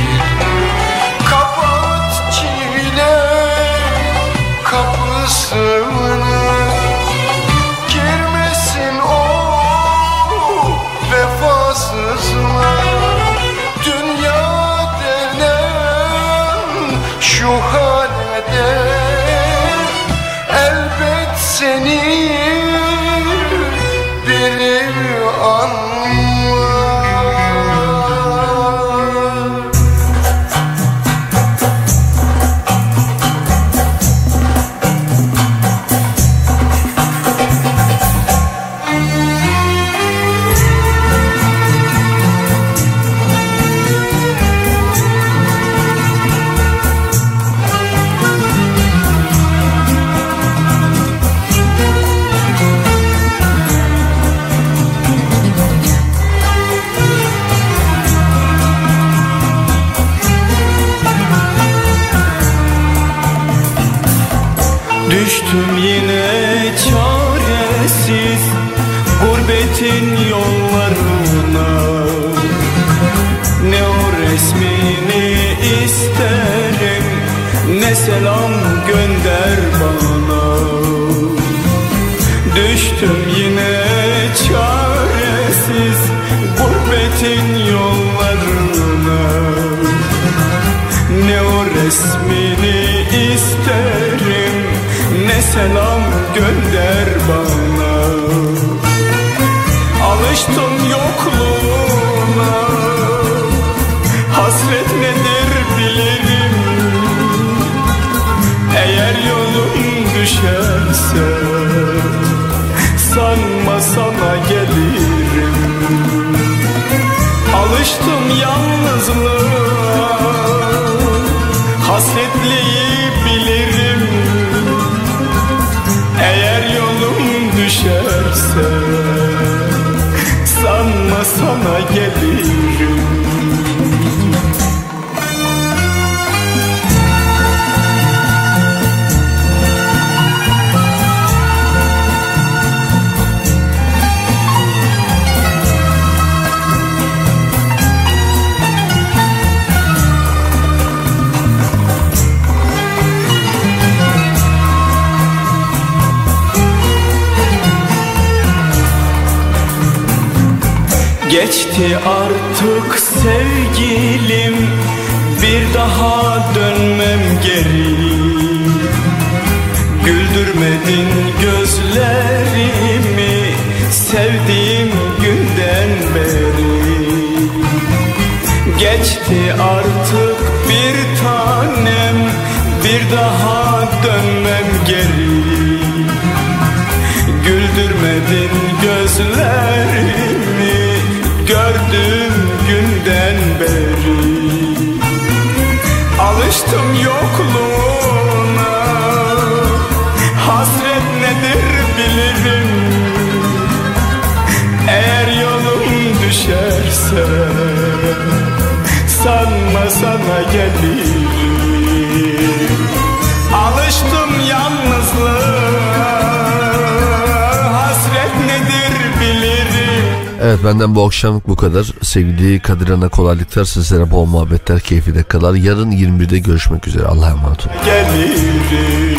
Benden bu akşamlık bu kadar. Sevgili Kadirana kolaylıklar sizlere bol muhabbetler keyfi de kadar. Yarın 21'de görüşmek üzere. Allah'a emanet olun. Gelirim.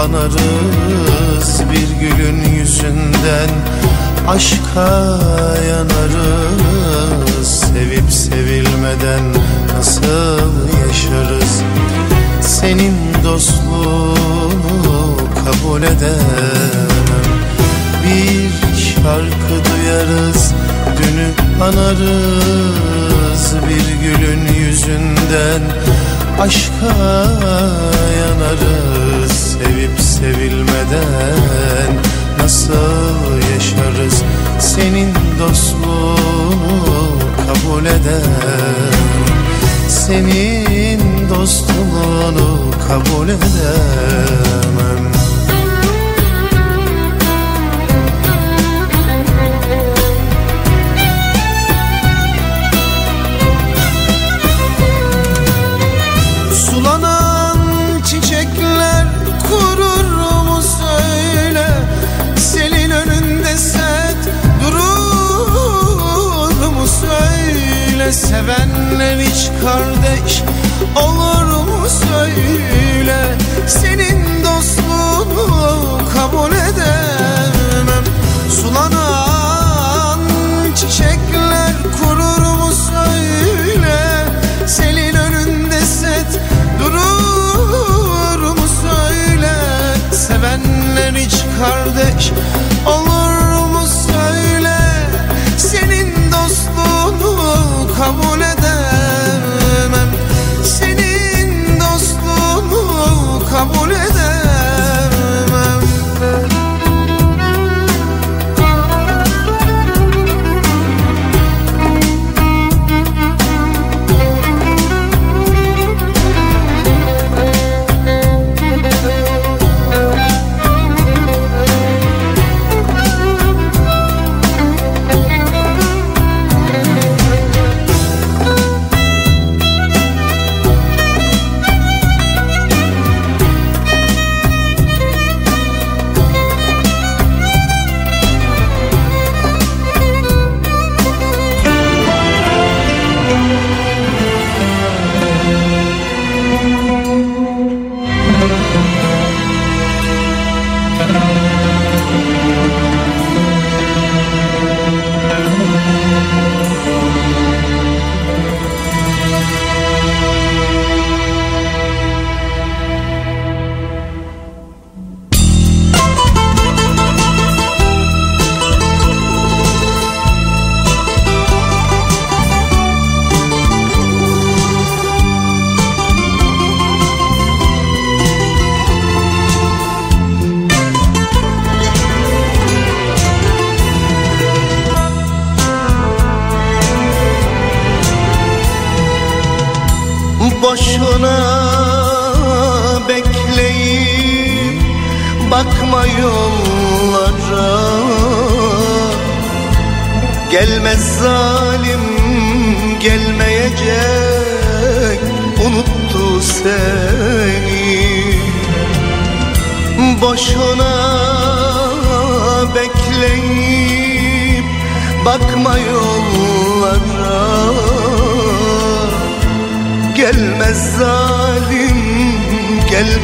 Anarız Bir gülün yüzünden. Aşka yanarız Sevip sevilmeden. Nasıl yaşarız? Senin dostluğunu kabul edemem. Bir şarkı duyarız Dünü anarız Bir gülün yüzünden Aşka yanarız Sevip sevilmeden. Nasıl yaşarız Senin dostluğunu kabul edemem Senin dostluğunu kabul edemem kardeş olur mu söyle. Senin dostluğunu kabul edemem. Sulanan çiçekler kurur mu söyle. Selin önünde set durur mu söyle. Sevenler hiç kardeş kabul edemem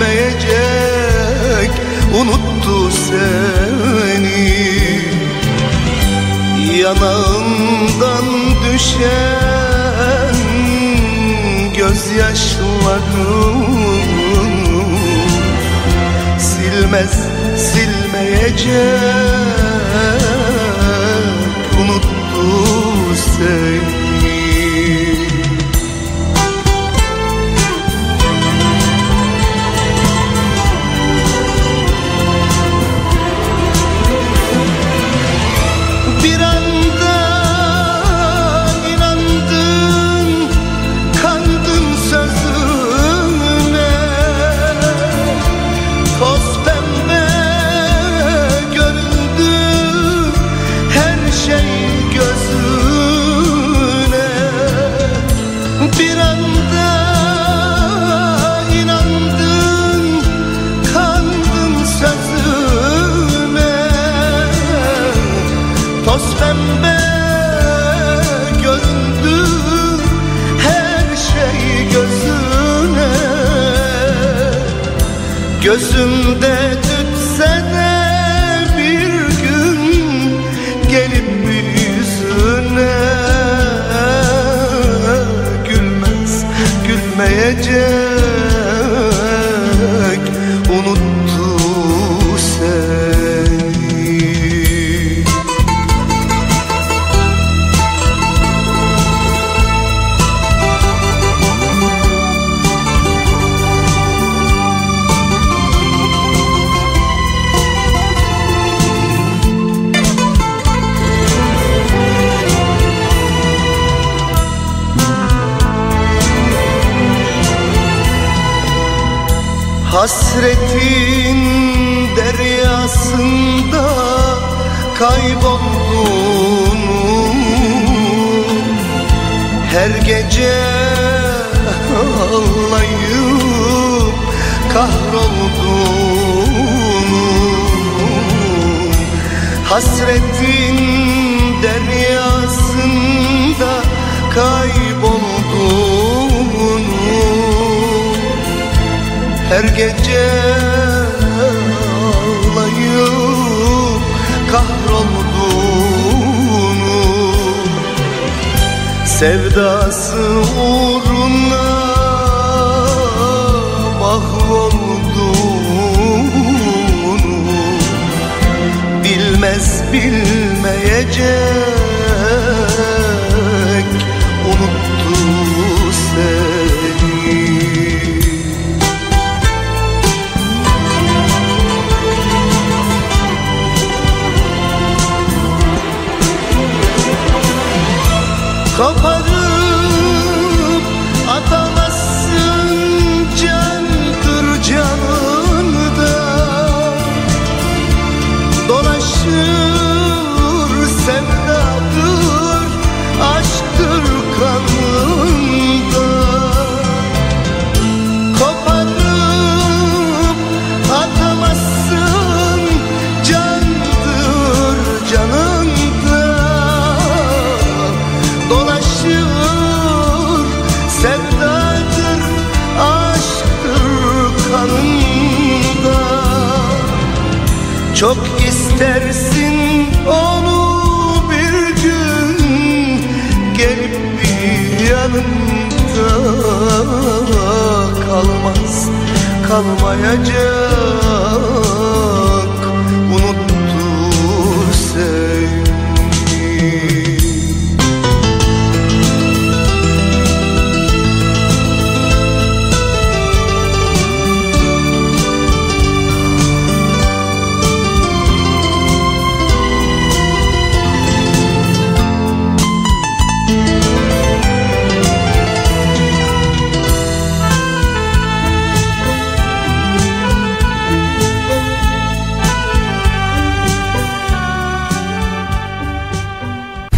gelmeyecek unuttu seni. Yanağından düşen gözyaşları Silmez silmeyecek unuttu seni Gözümde Her gece ağlayıp kahrolduğunu. Hasretin deryasında kaybolduğunu. Her gece Sevdası uğruna mahvolduğunu Bilmez bilmeyecek Schoon Çok istersin onu bir gün gelip bir yanında kalmaz kalmayacak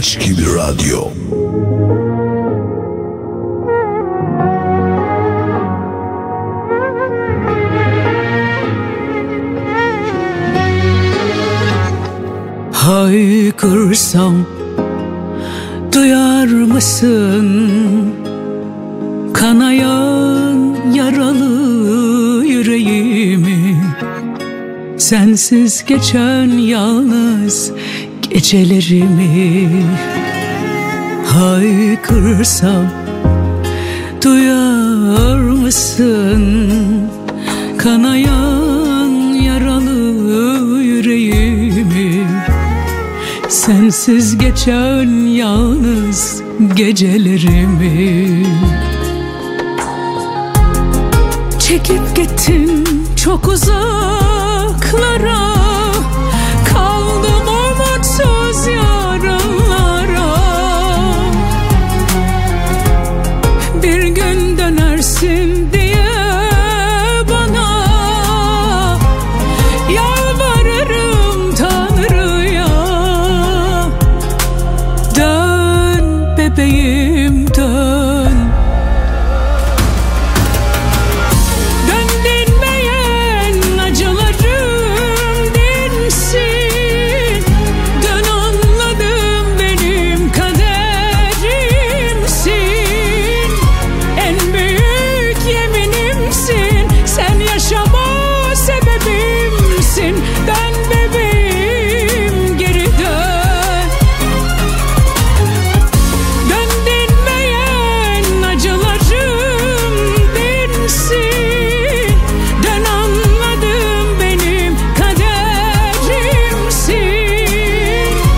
İlaç gibi radyo. Haykırsam duyar mısın Kanayan yaralı yüreğimi Sensiz geçen yalnız gecelerimi Haykırsam duyar mısın? Kanayan yaralı yüreğimi Sensiz geçen yalnız gecelerimi Çekip gittin çok uzaklara